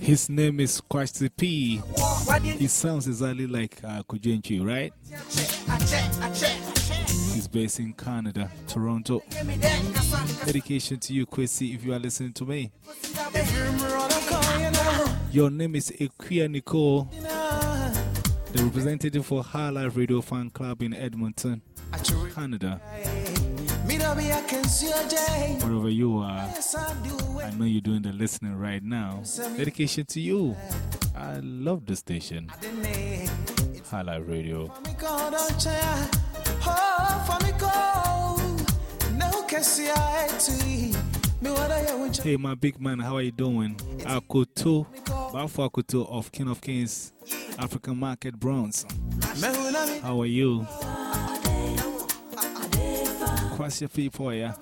His name is Kwasti P. He sounds exactly like uh, Kujenchi, right? He's based in Canada, Toronto. Dedication to you, Kwesi, if you are listening to me. Your name is Equia Nicole, the representative for High Life Radio Fan Club in Edmonton, Canada. Wherever you are, I. Know you're doing the listening right now. Dedication to you. I love the station. High Life Radio. Me go down chair. For me go. No, can see I to eat. Me what I want Hey, my big man, how are you doing? Akoto, Bafo Akoto of King of Kings, African Market Bronze. How are you? Cross your feet for ya.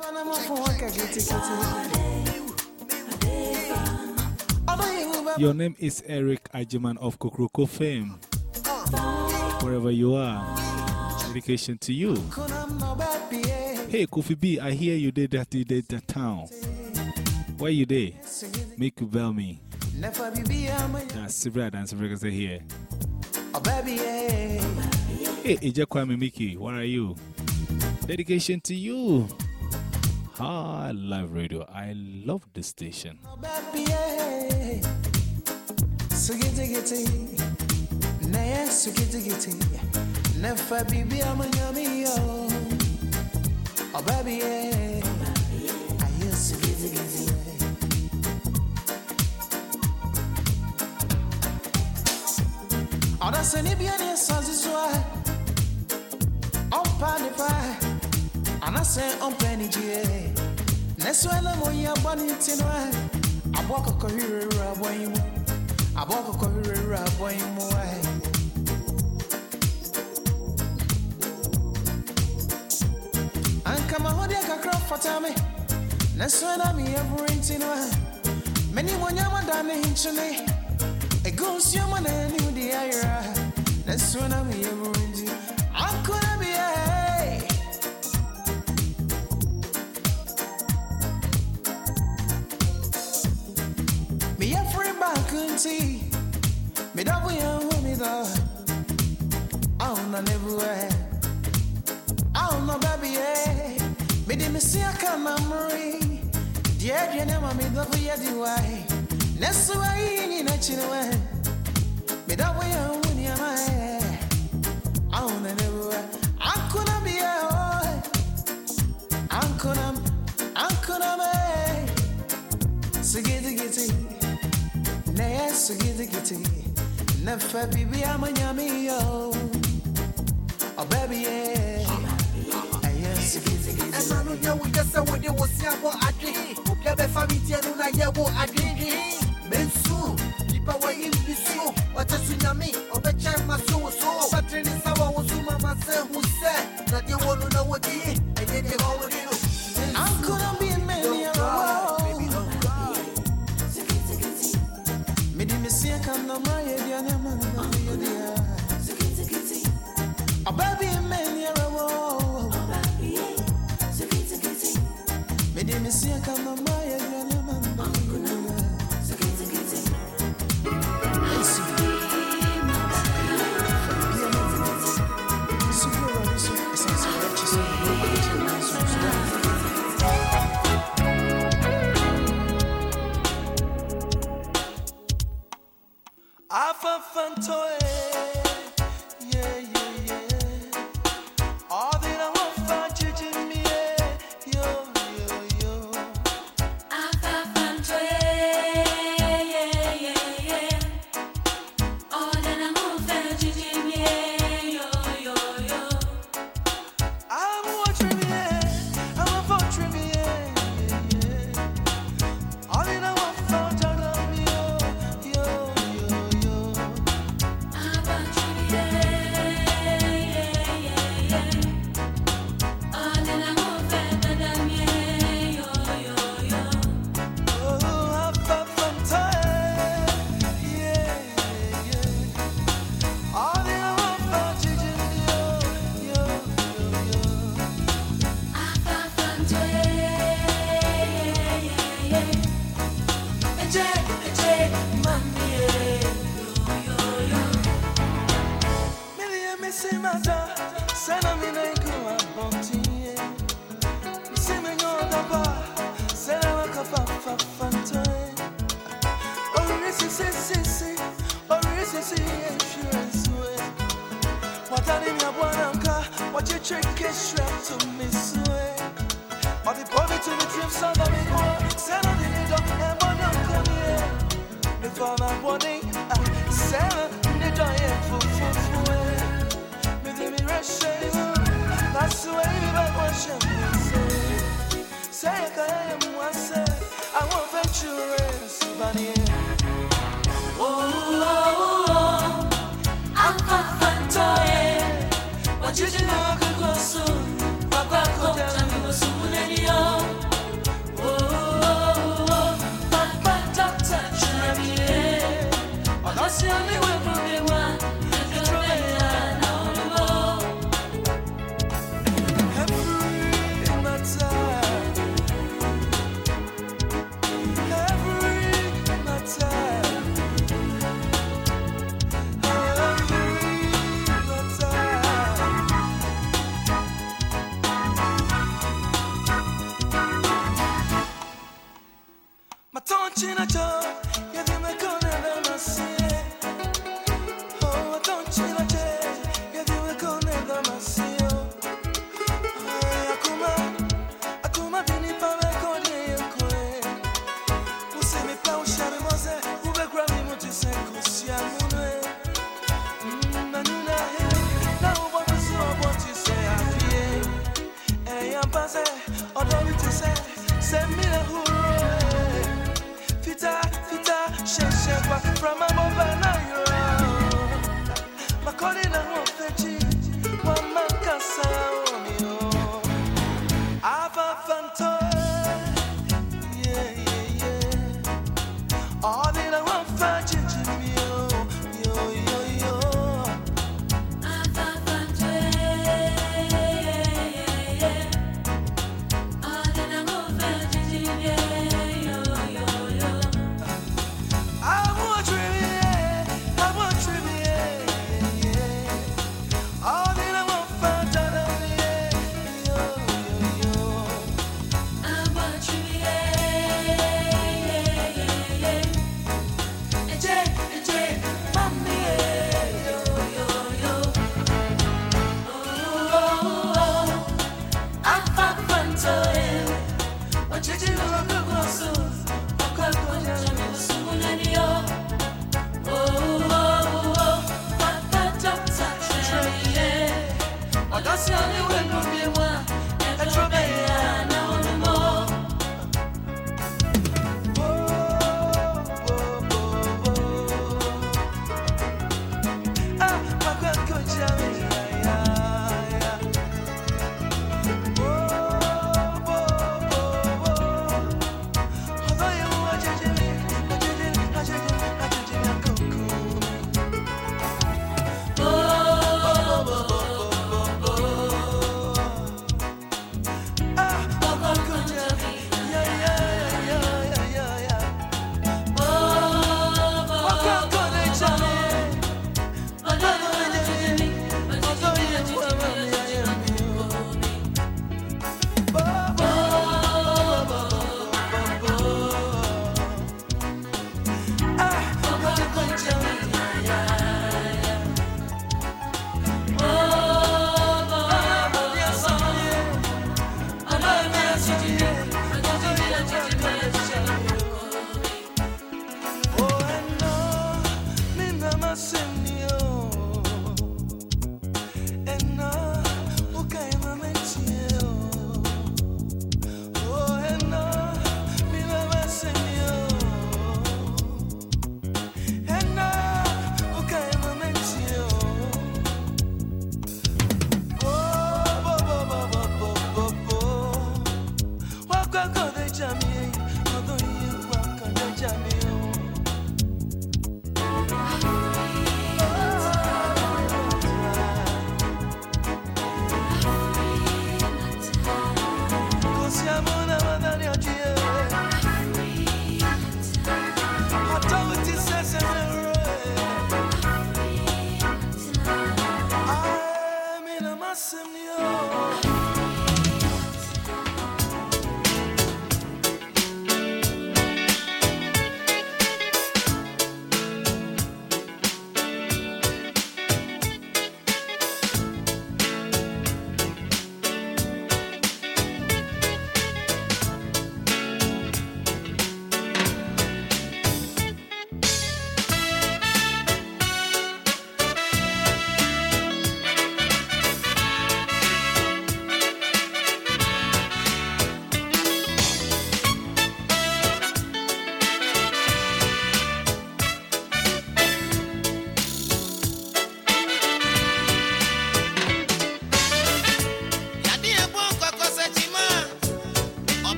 Your name is Eric Agyeman of Kokroko fame. Wherever you are, dedication to you. Hey, Kofi B, I hear you did that, you did that town. Where you there? Make you bell me. Never be be a man. That's Sibra Dance Breakers here. Hey, Eja Kwame Miki, where are you? Dedication to you. High Life Radio. I love this station. Baby, yeah. So get it, get it. Nah, so get it, get it. Never be be a man, yummy, yo. Oh, baby, yeah. I used to get it, get it. Ọ̀dọ̀ sẹ́ni bí ẹni sọ sísú ẹ̀. Ọ̀mpa nípa ẹ̀. Ànásẹ̀ ọ̀mpẹ ní jí ẹ̀. Nẹ́sọ̀ ẹ̀ lẹ́mọ̀ yí abọ́ ní tinú ẹ̀. Abọ́ kọ̀kọ́ fata me. Nẹ́sọ̀ ẹ̀ dá mi yẹ buru tinú ẹ̀. Mẹ́ni mo nyẹ́ mọ́ dá ní hinchini. Ego si ọmọ na ẹni di ayira. Nẹ́sọ̀ ẹ̀ dá mi yẹ buru tinú. Anko na mi yẹ. Me ya free back unti. Me double me da. Oh na never. Oh no baby yeah. Me di me see aka na mri. Dear dear na me double ya di why. Nesu ai ni na chine wa. Me double ya hu ni ama. Oh na never. Akuna be ya. Ankuna Ankuna me. Sigiti giti. Ne sigiti giti. Nefa bibi amanyami yo. Oh. oh baby yeah. Aye sigiti giti. ɛna no deɛ woyɛ sɛ wode wo se adwe obia bɛfa no na yɛ adwendwe mensu nipa wɔyi mbi so ɔkyɛ so nyame ɔbɛkyɛ ma so wo so ɔbɛtere ne nsa wɔ wo so mama sɛ hu sɛ na deɛ wɔ no na wɔdi ɛnyɛ deɛ ɔwode no I'm gonna be a man in a row. Me di me see a can no my Me see a can no my That's the only.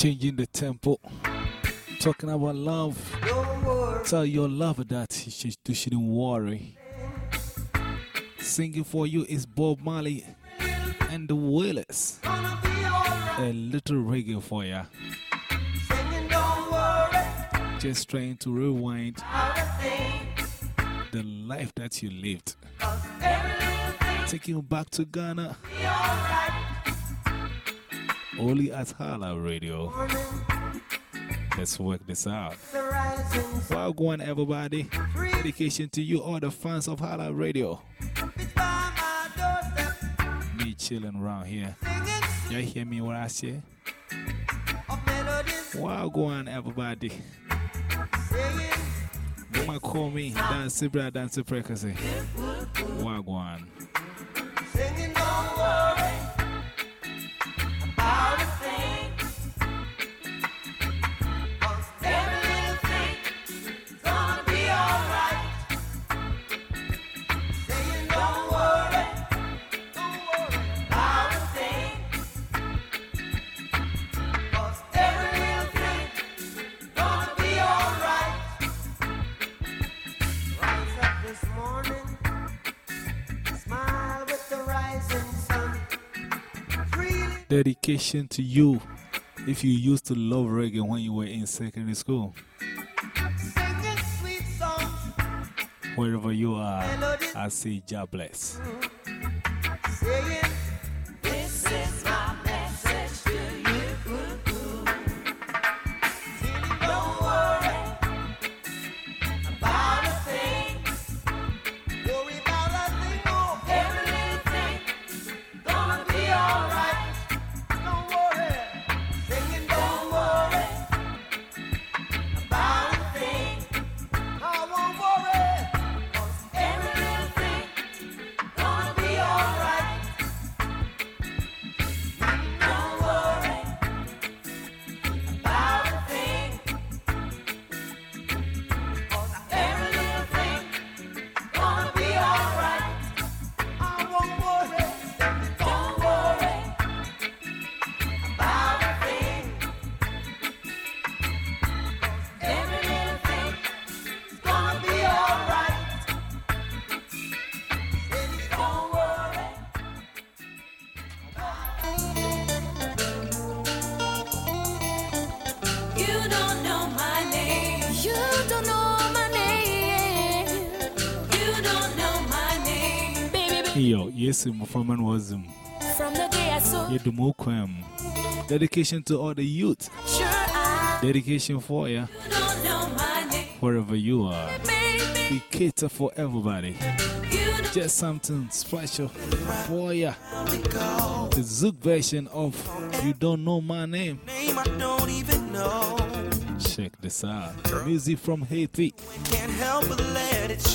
Changing the tempo, talking about love. Tell your lover that he should, you shouldn't worry. Singing for you is Bob Marley and the Wailers. A little reggae for ya. Just trying to rewind the life that you lived. Taking you back to Ghana. Only at High Life Radio. Let's work this out. Well, go on, everybody. Dedication to you, all the fans of High Life Radio. Me chilling around here. Y'all hear me what I say? Well, go on, everybody. You might call me Dance Bra Dance Precursor. On. Singing, don't worry Dedication to you if you used to love reggae when you were in secondary school. singing sweet songs. Wherever you are, I say God bless. Yo, yes, Mufaman was him. From the day I saw you. Dedication to all the youth. sure Dedication for ya, don't know my name. wherever you are. We cater for everybody. Just something special for ya. The Zouk version of You Don't Know My Name. Name I don't even know. Check this out. Music from Haiti.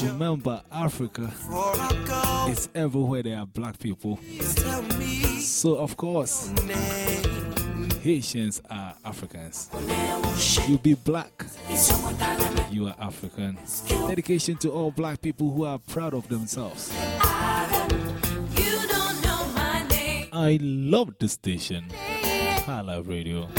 Remember, Africa is everywhere there are black people. So, of course. Haitians are Africans. You be black, you are African. Dedication to all black people who are proud of themselves. I love the station, High Life Radio.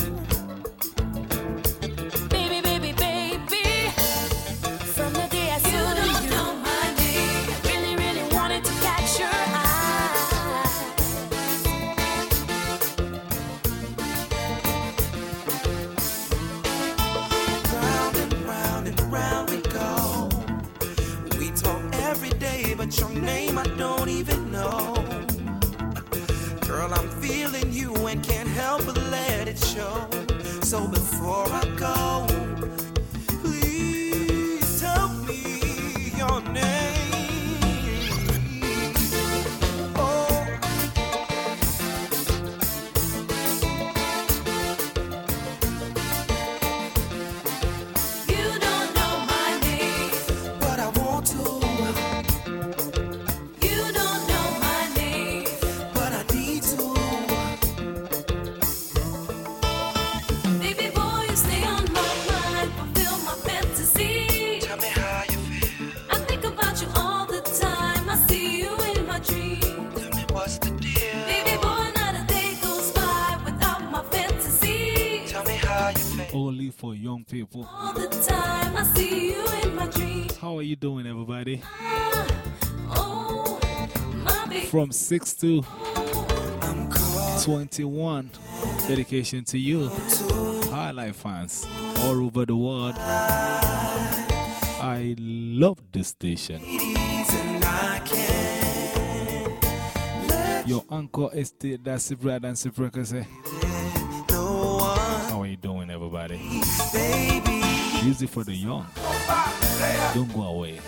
Show. So before I go, Only for young people. All the time, I see you in my dreams. How are you doing, everybody? Ah, oh. From 6 to 21, dedication to you, High Life fans all over the world. I love this station. and I can't Your uncle that's the brother and the everybody? Music for the young. Don't go away.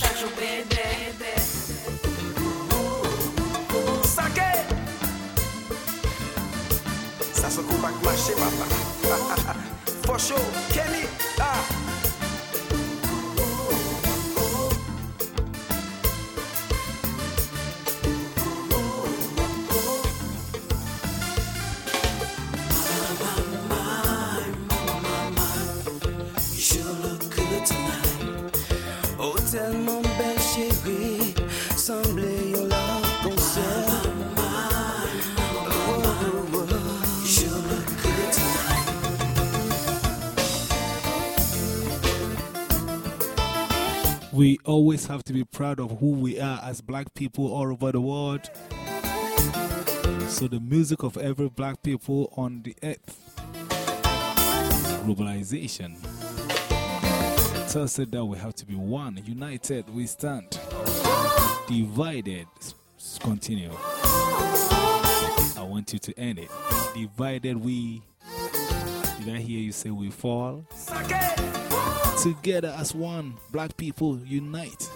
chak chou bebe, bebe. Sake! Sa se kou bak mache papa. Fosho, Kenny We always have to be proud of who we are as black people all over the world. So, the music of every black people on the earth, globalization, tells us that we have to be one. United, we stand. Divided, continue. I want you to end it. Divided, we. Did I hear you say we fall? Together as one, black people unite.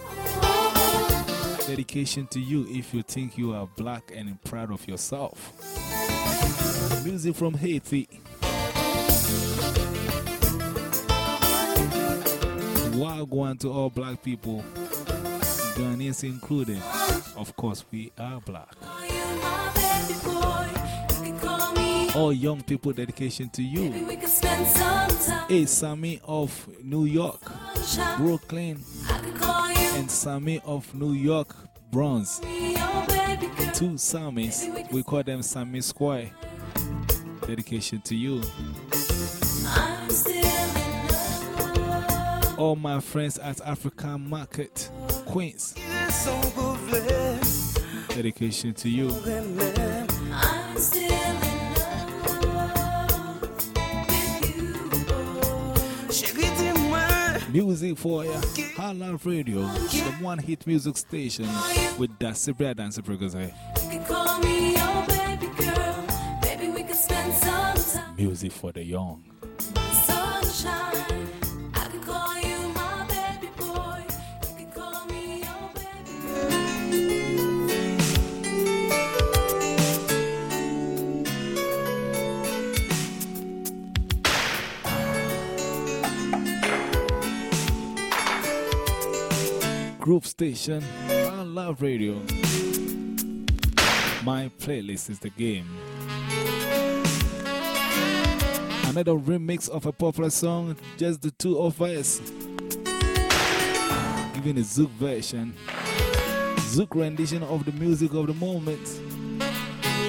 Dedication to you if you think you are black and proud of yourself. Music from Haiti. Wagwan to all black people, Ghanaians included. Of course, we are black. All young people, dedication to you. We could spend some time. Hey, Sammy of New York, Brooklyn, I could call you and Sammy of New York, Bronx. your. Two Sammys, we call them Sammy Square. Dedication to you. All my friends at African Market, Queens. Dedication to you. Music for. High Life Radio, the one hit music station with that Sibria Dance Progressive. You can call me your baby girl. Baby, we can spend some time. Music for the young. Sunshine. Group station, I love radio. My playlist is the game. Another remix of a popular song, just the two of us. Giving a Zouk version, Zouk rendition of the music of the moment.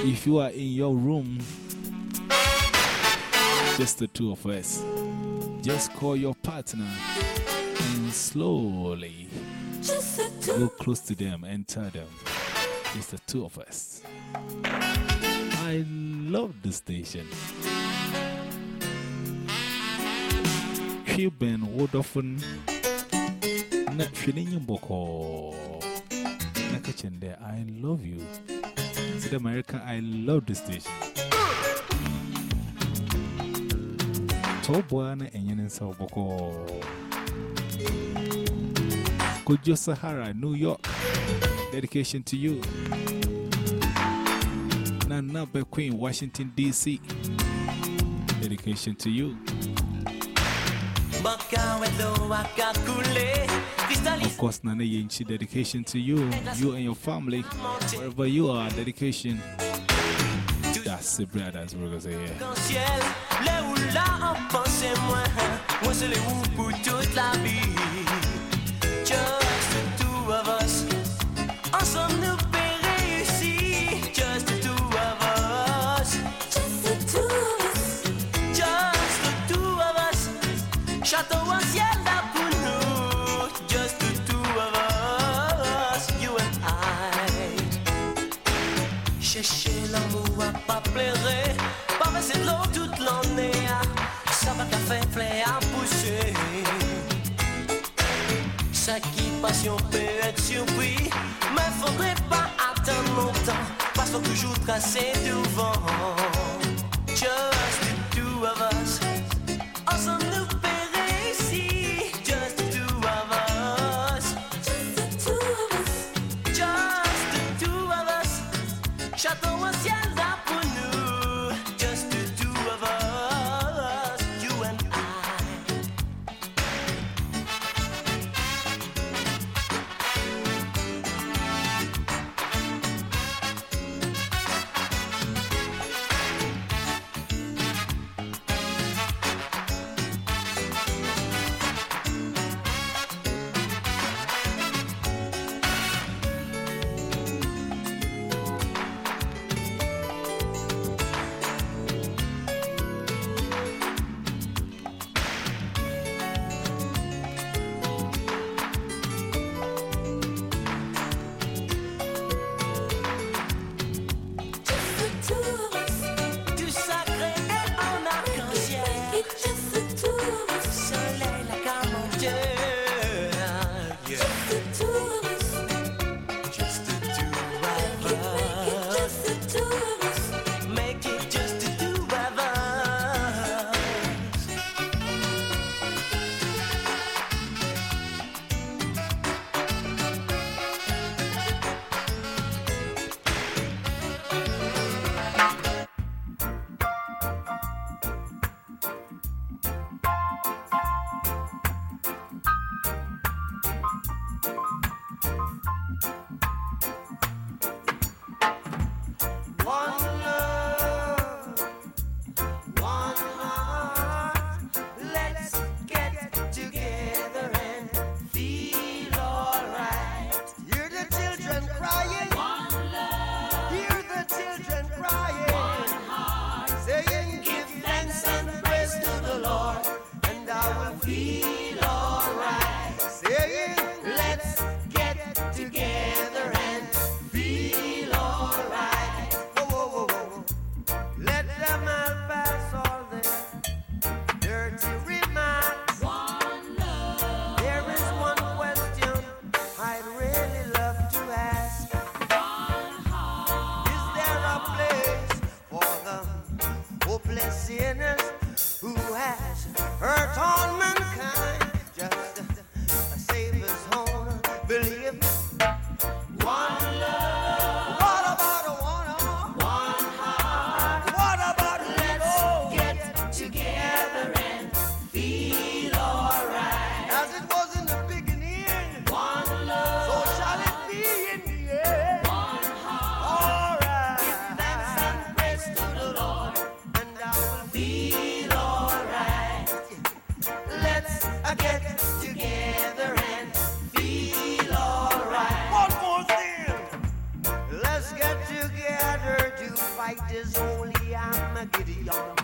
If you are in your room, just the two of us. Just call your partner and slowly go close to them and tell them it's the two of us. I love the station. Cuban Wodofun na Shinin Boko. Nakachin there, I love you. To the American, I love the station. Tobwana and Yanin Boko. Kojo Sahara, New York. Dedication to you. Nana Queen, Washington, D.C. Dedication to you. Of course, Nana Yinchi, dedication to you, you and your family, wherever you are, dedication. That's the brothers we're gonna say here. Passion peut être surpris, mais faudrait pas attendre longtemps, parce qu'on toujours tracé devant. is only I'm a Gideon.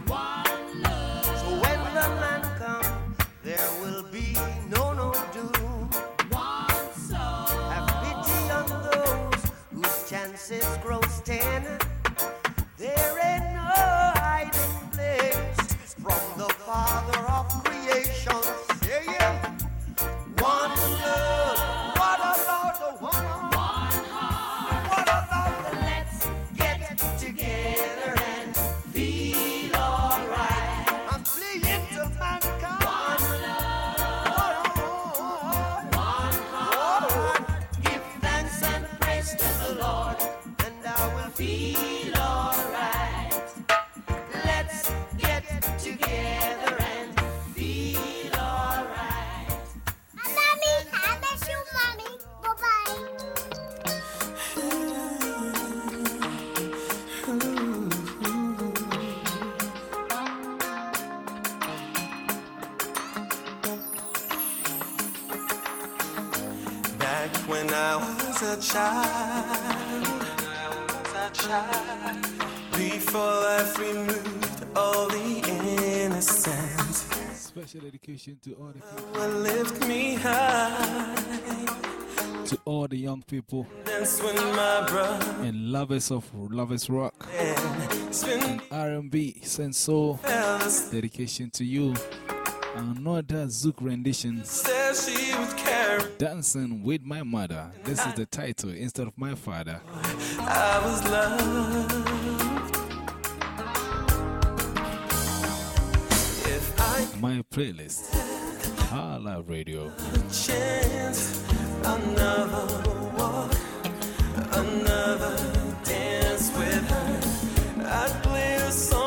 special dedication to all the people. To all the young people and lovers of lovers rock and R&B and soul. Dedication to you. Another Zouk rendition. Dancing with my mother. This is the title instead of my father. I was loved. my playlist. High Life Radio. Another walk, another dance with her. I'd play a song.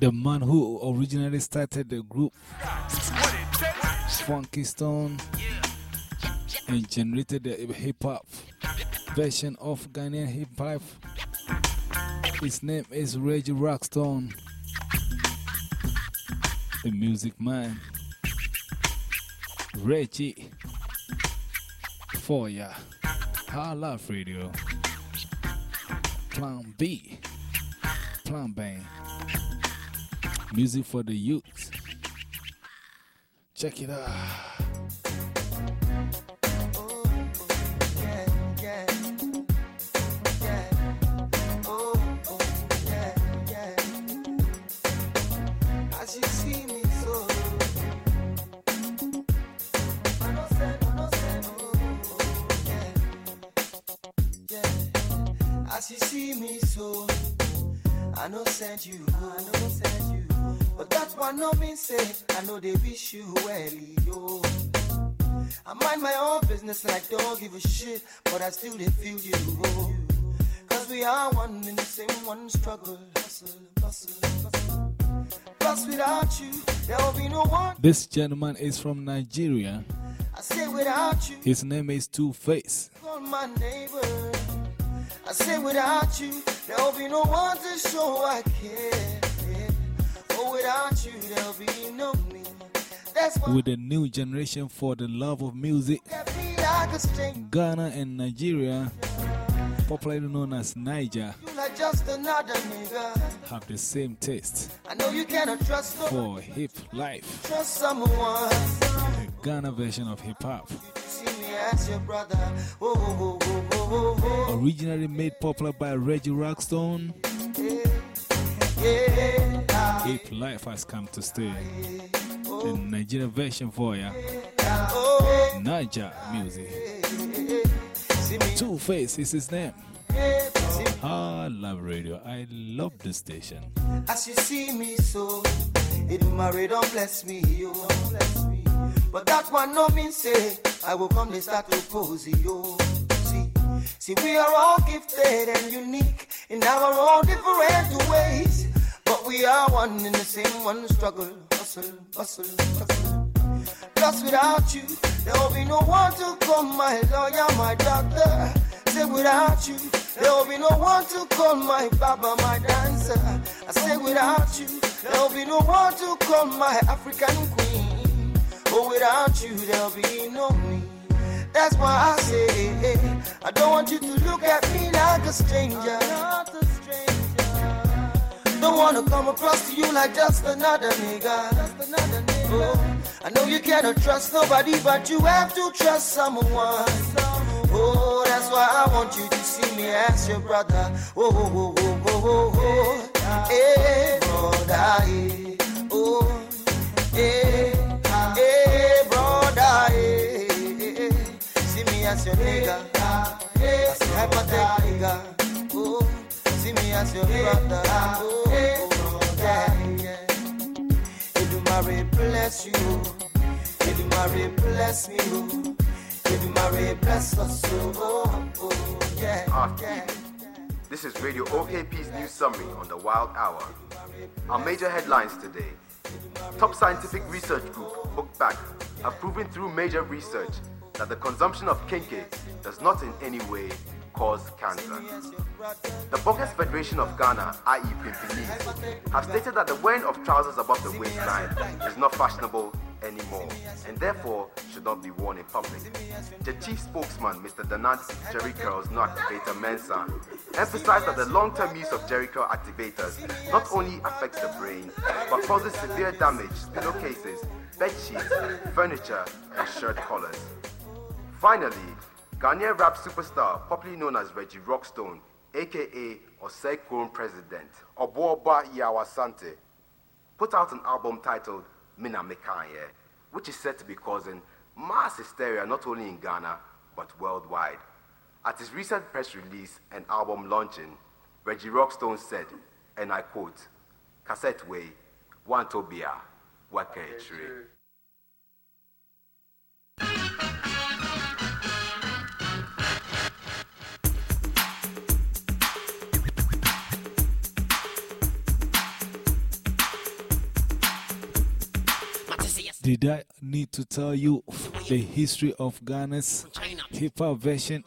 the man who originally started the group Funky Stone and generated the hip hop version of Ghanaian hip hop. His name is Reggie Rockstone, the music man. Reggie for ya. High Life Radio. Plan B. Plan Bang. Music for the youth. Check it out. As you see me so, I know send you. I know one know say I know they wish you well, yo. I mind my own business and I don't give a shit, but I still they feel you. Oh. Cause we are one in the same one struggle. Hustle, hustle, hustle. Plus without you, there will be no one. This gentleman is from Nigeria. I say without you. His name is Two Face. I say without you, there will be no one to show I care. Without you, there'll be no me. With the new generation for the love of music, like. Ghana and Nigeria, popularly known as Niger, You like just another nigga. have the same taste I know you cannot trust for hip life, the Ghana version of hip hop. See me as your brother. Oh, oh, oh. Originally made popular by Reggie Rockstone, Yeah, ah, Hip Life has come to stay. The Nigerian version for ya, Niger music. Two Face is his name. I love radio. I love the station. As you see me so, it marry don't bless me, yo. But that one no mean say I will come and start to pose yo. See, see we are all gifted and unique in our own different ways, but we are one in the same one struggle, hustle, hustle, hustle. Cause without you, there will be no one to call my lawyer, my doctor. Say without you, there will be no one to call my baba, my dancer. I say without you, there will be no one to call my African queen. Oh, without you, there'll be no me. That's why I say, I don't want you to look at me like a stranger. Don't wanna come across to you like just another nigga. Oh, I know you cannot trust nobody, but you have to trust someone. Oh, that's why I want you to see me as your brother. Oh, oh, oh, oh, oh, oh, oh. Hey, brother, hey. Oh, hey, hey, brother, hey, hey. See me as your nigga. As a hypothetical nigga. Oh, me as your brother. Oh, oh, yeah, yeah. Edumare bless you. Edumare bless me. Edumare bless us. Oh, oh, yeah, ah, yeah. This is Radio OKP's news summary on the Wild Hour. Our major headlines today. Top scientific research group, Bookback, have proven through major research that the consumption of kinke does not in any way cause cancer. The Bookers Federation of Ghana, i.e. Pimpinese, have stated that the wearing of trousers above the waistline is not fashionable anymore and therefore should not be worn in public. The chief spokesman, Mr. Danant Jerry Curls No Activator Mensa, emphasized that the long-term use of Jerry Curl activators not only affects the brain, but causes severe damage to pillowcases, bed sheets, furniture, and shirt collars. Finally, Ghanaian rap superstar, popularly known as Reggie Rockstone, aka Osei President, Obuoba Yawasante, put out an album titled Mina Mekanye, which is said to be causing mass hysteria not only in Ghana but worldwide. At his recent press release and album launching, Reggie Rockstone said, and I quote, Cassette way, one tobia, waka tree. Did I need to tell you the history of Ghana's hip hop version?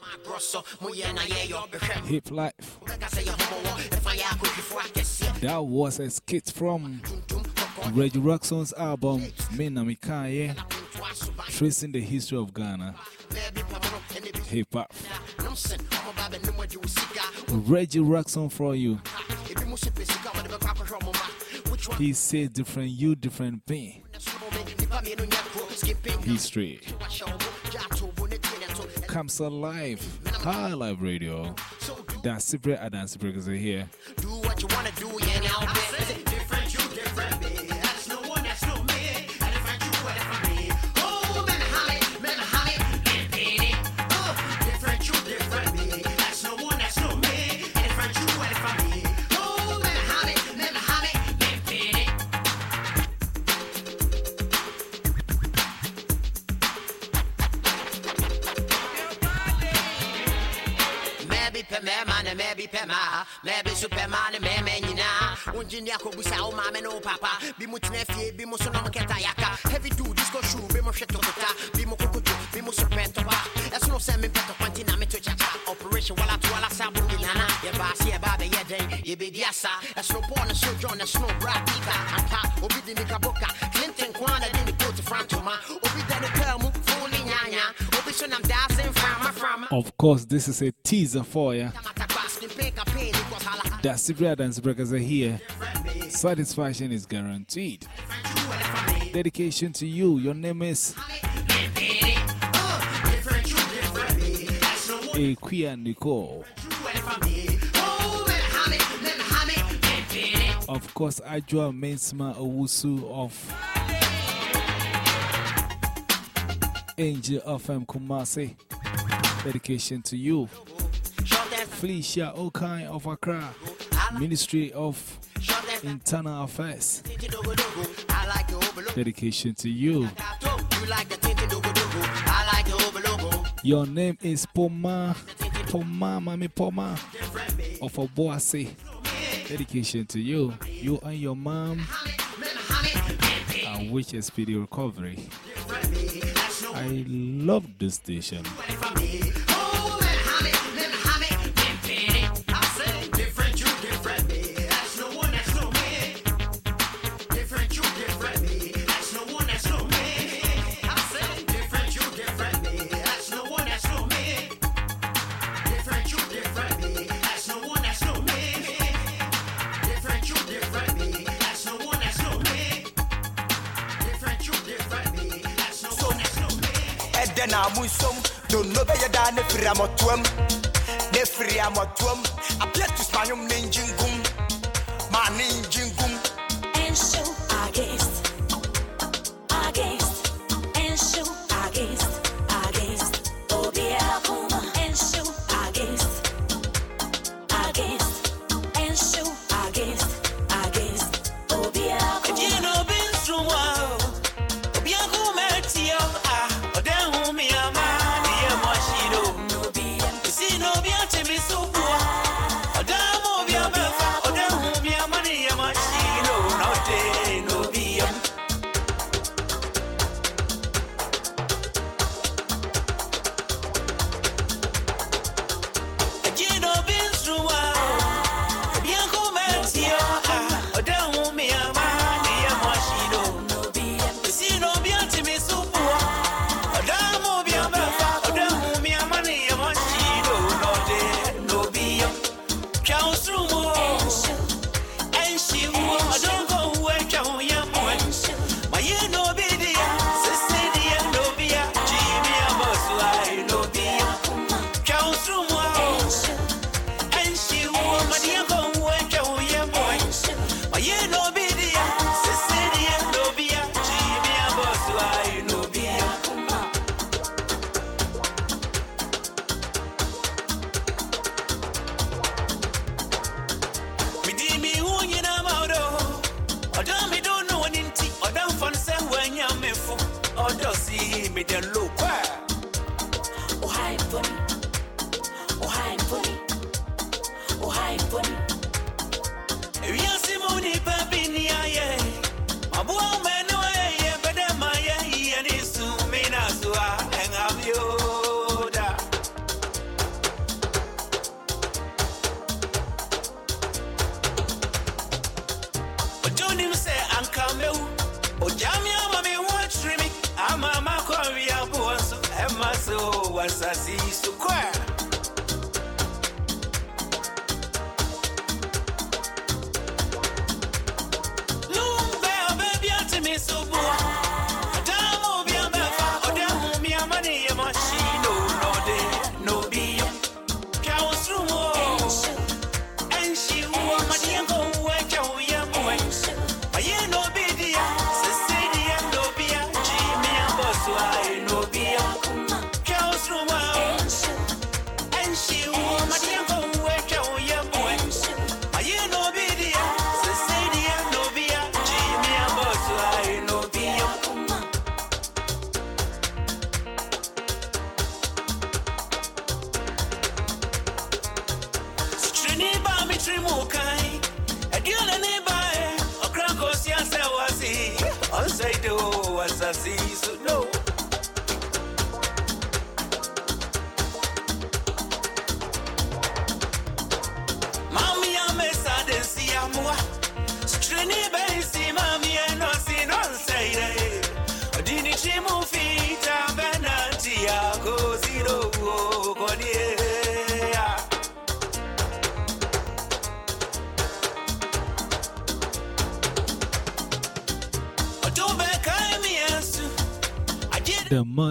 Hip Life. That was a skit from Reggie Rockstone's album Mina Mikaye, tracing the history of Ghana. Hip hop. Reggie Rockstone for you. He says different you, different pain. History comes alive. High Life Radio. That's Cypriot Adan Cypriot is here. Do what you wanna do, yeah, now, Maybe pe me man, maybe pe ma, maybe superman, me me nyina. Unjini yako busa o mama no papa. Bi mu tine fie, bi mu so no mketa yaka. Heavy do disco shoe, bi mu hweto kota, bi mu kokoto. sɛ mepɛtɔ kwanti na meto kyakya operation wala to wala sa bodi nana yɛbaa se yɛbaa bɛyɛ dɛn yɛbɛdi asa ɛsoro bɔɔ ne soro dwɔn ne sono bra pika ampa obi de nika boka clinton kwan na de ne coat frantoma obi da ne pɛɛ mu fo ne obi so nam Of course, this is a teaser for ya. matakwas ne penka pɛɛ ne kɔsala That's the bread and breakers are here. Satisfaction is guaranteed. Dedication to you. Your name is Equia Nicole. Of course, Ajua Mensma Owusu of Angel FM Kumasi. Dedication to you. Felicia Okai of Accra, Ministry of Internal Affairs. Dedication to you. Your name is Poma, Poma, Mami Poma of Oboase. Dedication to you. You and your mom. I wish a speedy recovery. I love this station. Na mo nsom dono bɛyɛ daa ne firi amɔtoam ne ne ngye ngum ma ne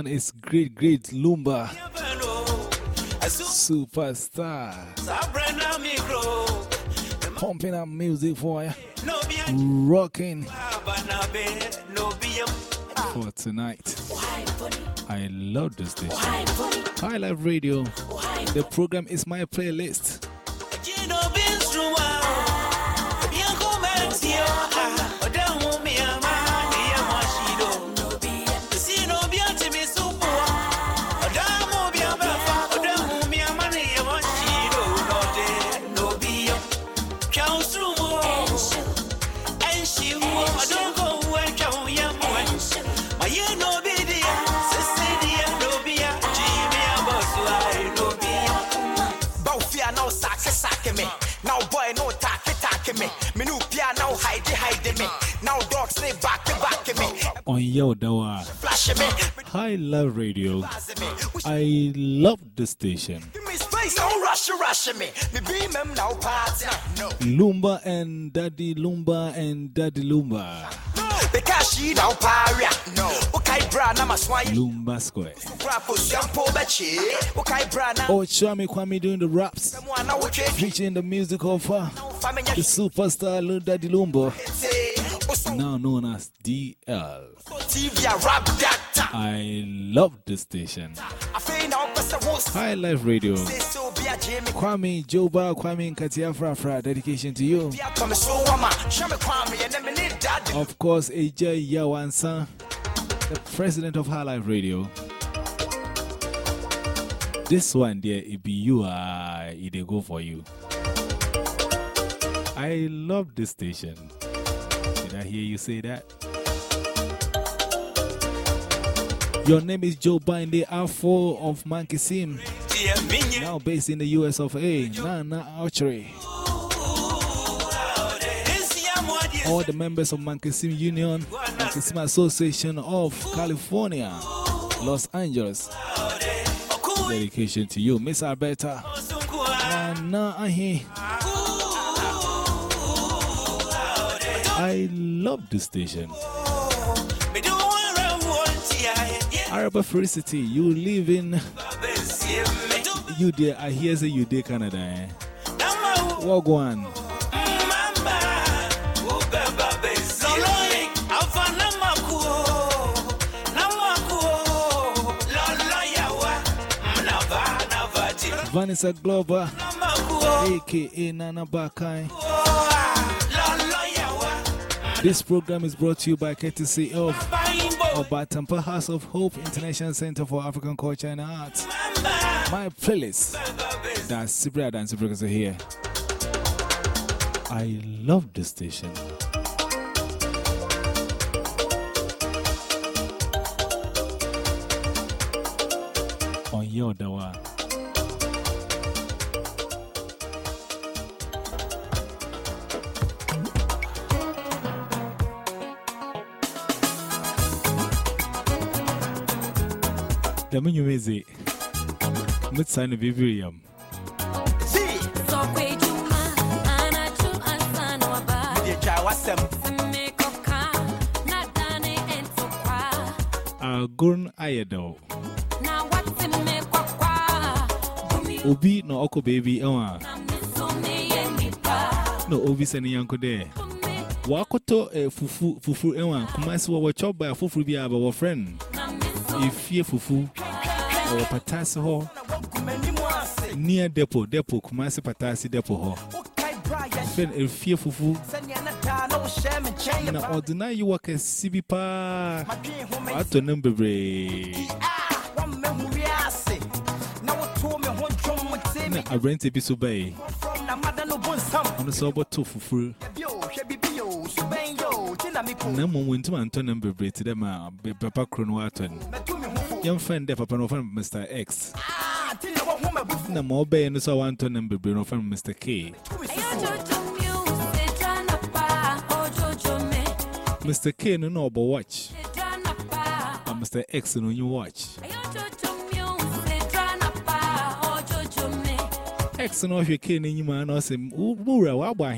Man is great, great Lumba. Superstar. Pumping up music for you. Rocking for tonight. I love this station. High Life Radio. The program is my playlist. On. High Life Radio. I love the station. Lumba and Daddy Lumba and Daddy Lumba. Lumba Square. Bra for shampoo bechi. Okay bra na. Oh, Chami Kwame doing the raps. Featuring the music of uh, the superstar Daddy Lumba. Now known as DL. I love the station. High Life Radio. Kwame Joba Kwame Nkatia Fra Fra. Dedication to you. Of course, AJ Yawansa, the president of High Life Radio. This one there, it be you, uh, it go for you. I love this station. I hear you say that? Your name is Joe Binde, R4 of Monkey Sim, now based in the US of A. Nana Archery. all the members of Monkey Sim Union, Monkey Sim Association of California, Los Angeles. Dedication to you, Miss Alberta. And now I love this station. Arab Free City, you live in. You I hear say you there, Canada. Eh? One. Vanessa Glover, aka Nana Bakai. This program is brought to you by courtesy of Obatampa House of Hope International Center for African Culture and Arts. My playlist, that's Sibra Dance Breakers here. I love this station. On your dawa. The menu is it. Mid sign of Vivrium. Agun ah, Ayado. Obi no Oko baby, eh, Ewa. No, Obi sending Yanko there. Wakoto a eh, fufu, fufu, eh, Ewa. Kumasi wa chop by a fufu be our friend. If fufu, our patasi ho. Near depot, depot, Kumasi patasi depot ho. Friend, if you fufu. Na ordinary you work as CB pa. Ato number bre. Na a rent a bit so bay. On the sober to fufu. Na mo went to Anton number bre to them, Papa Crono Young friend, there, Papa no friend, Mr. X. Na mo bay and so Anton number bre no friend, Mr. K. Mr. K no no but watch. And Mr. X no you watch. X no if you K in you man or say Mura wa ba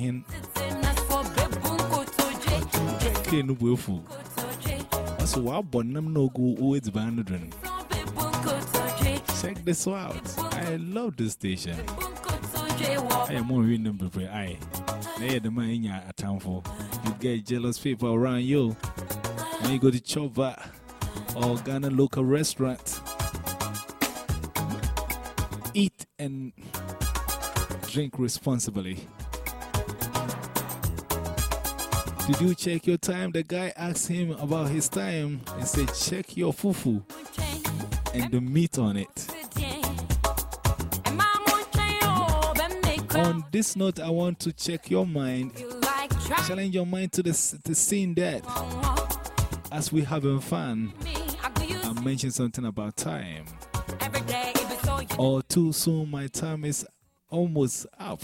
no bonum no go? Check this out. I love this station. I am more in number for I. They are the man in your town for. You get jealous people around you. When you go to Chova or Ghana local restaurant, eat and drink responsibly. Did you check your time? The guy asked him about his time and said, Check your fufu and the meat on it. On this note, I want to check your mind, challenge your mind to the, the scene that as we having fun, I mentioned something about time. Or too soon, my time is almost up,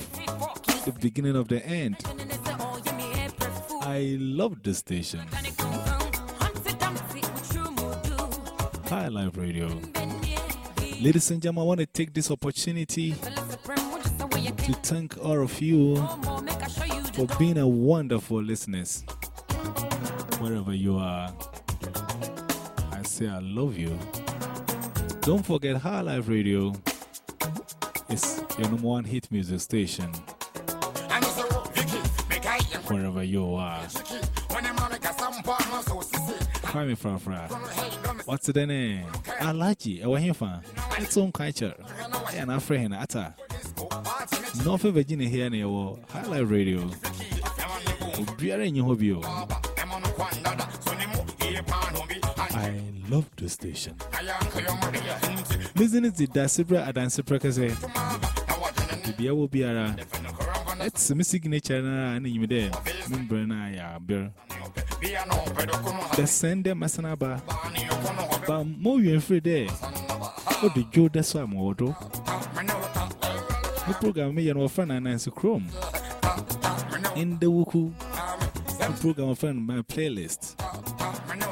the beginning of the end. I love this station. High Life Radio. Ladies and gentlemen, I want to take this opportunity to thank all of you for being a wonderful listeners. Wherever you are, I say I love you. Don't forget High Life Radio is your number one hit music station. Wherever you uh, are. Kwame Frafra. What's the name? Alaji, here for its own culture. And our friend Ata. North Virginia here near High Life Radio. Obiara in your hobby. I love the station. Listen to the Dasibra Adansi Prekase. Bibia will be a. It's a signature and you there. Remember, I bear. The sender Masanaba. But more you free there. What the Joe that's why I'm order. The program me and friend and Nancy Chrome. In the Wuku, program friend my playlist.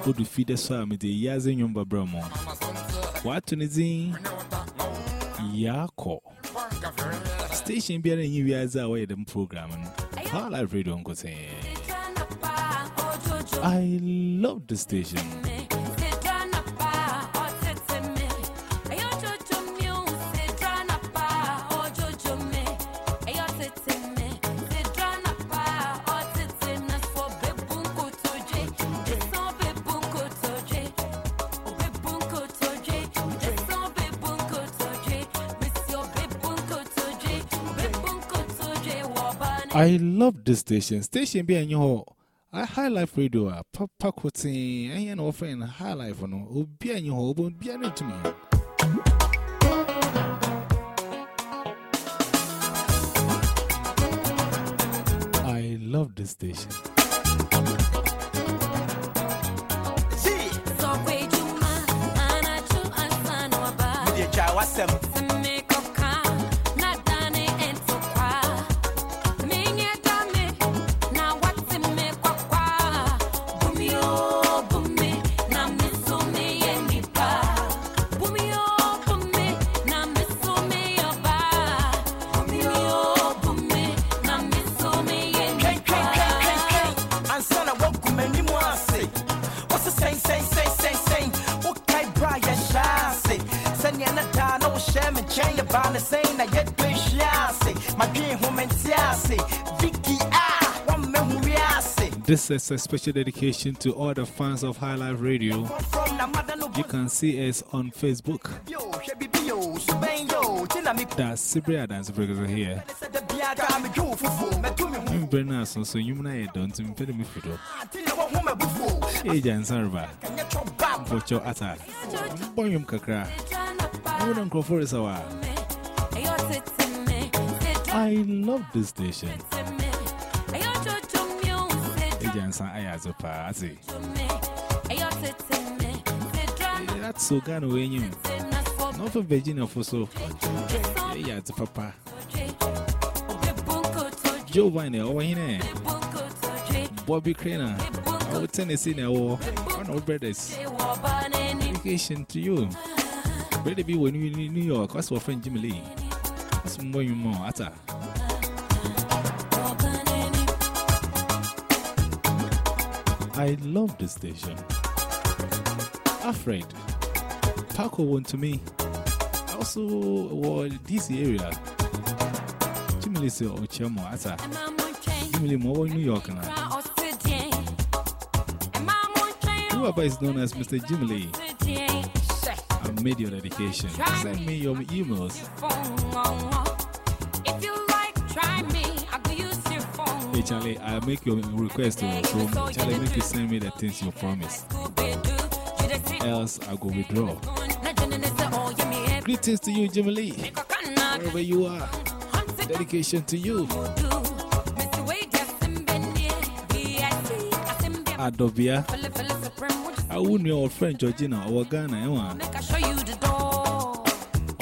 What do feed the swam with the Yazin Yumba Bramo? What to? Yako. Station beer and you Yaza away them program. How I read on. I love the station. I love this station. Station be in your I high life radio. ah, Papa Quoting, I ain't offering high life on no. Be in your home, be in it to me. I love this station. Media Jai, what's them? Ansana and chain about the same. I get to shase. My dream home and. Vicky one me who. This is a special dedication to all the fans of High Life Radio. From na mother no You can see us on Facebook. yo, she be yo, suben yo, tina mi That's Sibria Dance Breakers are here. said the biaga me do fufu. Me do me hu. I'm Brennan, so you may don't impede me for Agent Sarva. For your. Boyum Kakra. I wouldn't go for. I love this station. Agent San Ayazopa. I see. That's so gone away. You not for Virginia for so. Yeah, it's Papa. Joe Vine, over here. Bobby Craner. I would Tennessee now. Uh, one of brothers. Dedication to you. Brother be when you in New York. What's your friend Jimmy Lee? What's more you more? Ata. I love this station. Alfred, Paco went to me. Also, well, this area. Jimmy Lee say, Oh, Chemo, Asa. Jimmy Mo, New York. now. Whoever is known as Mr. Jimmy Lee, I made your dedication. Send me your emails. If you like, try me. I could use your phone. Hey, Charlie, I make your request. Uh, to, so, Charlie, make you send me the things you promised. Else, I go withdraw. Greetings to you, Jimmy Lee. Wherever you are, dedication to you. Adobia. I wouldn't your friend Georgina or Ghana. Ewan.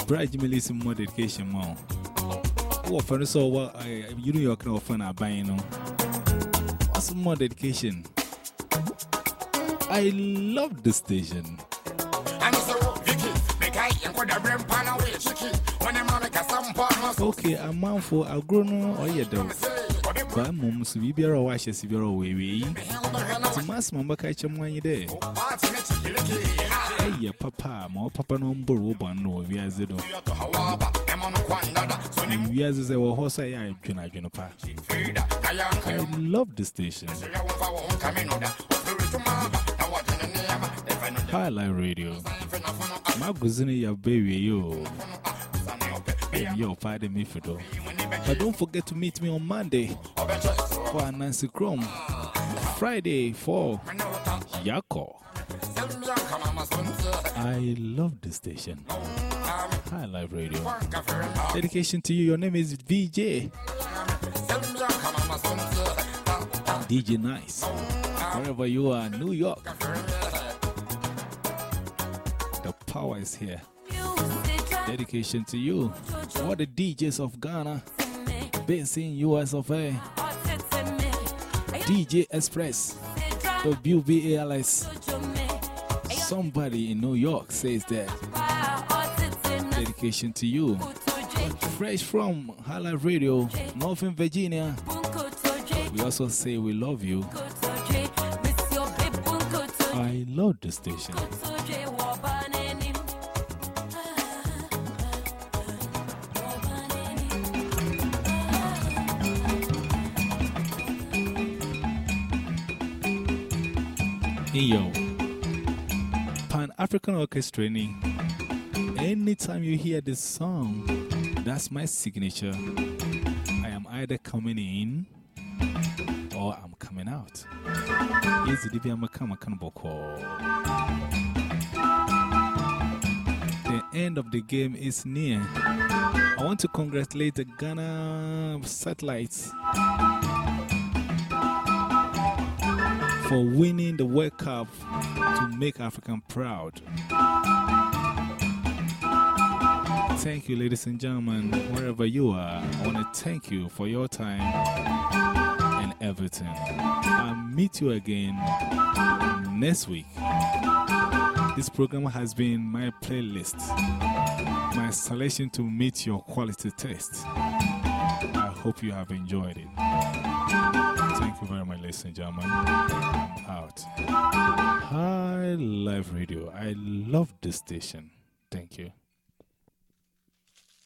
Bride Jimmy Lee's more dedication. More. What for so what you know you're kind of fun. I buy you know. What's more dedication? I love the station. Okay, I'm man for a grown or your dog. But mum, we be a wash as if you're away. To mass mamba catch him when you're there. Hey, papa, more papa no borrow one we as it. We as a horse, I can I can pa. I love the station. High Life Radio. My cousin, your baby, yo. Yo, pardon me for though. But don't forget to meet me on Monday for Nancy Chrome. Friday for Yako. I love this station. High Life Radio. Dedication to you. Your name is VJ. DJ Nice. Wherever you are, New York. Power is here. Dedication to you. All the DJs of Ghana, based in US of eh, A. DJ Express, WBALS. Somebody in New York says that. Dedication to you. Fresh from High Life Radio, Northern Virginia. We also say we love you. I love the station. Pan African Orchestra. Anytime you hear this song, that's my signature. I am either coming in or I'm coming out. The end of the game is near. I want to congratulate the Ghana satellites for winning the World Cup to make African proud. Thank you, ladies and gentlemen, wherever you are. I want to thank you for your time and everything. I'll meet you again next week. This program has been my playlist, my selection to meet your quality taste. I hope you have enjoyed it. Thank you very much, ladies and gentlemen. I'm out. High Life Radio. I love this station. Thank you.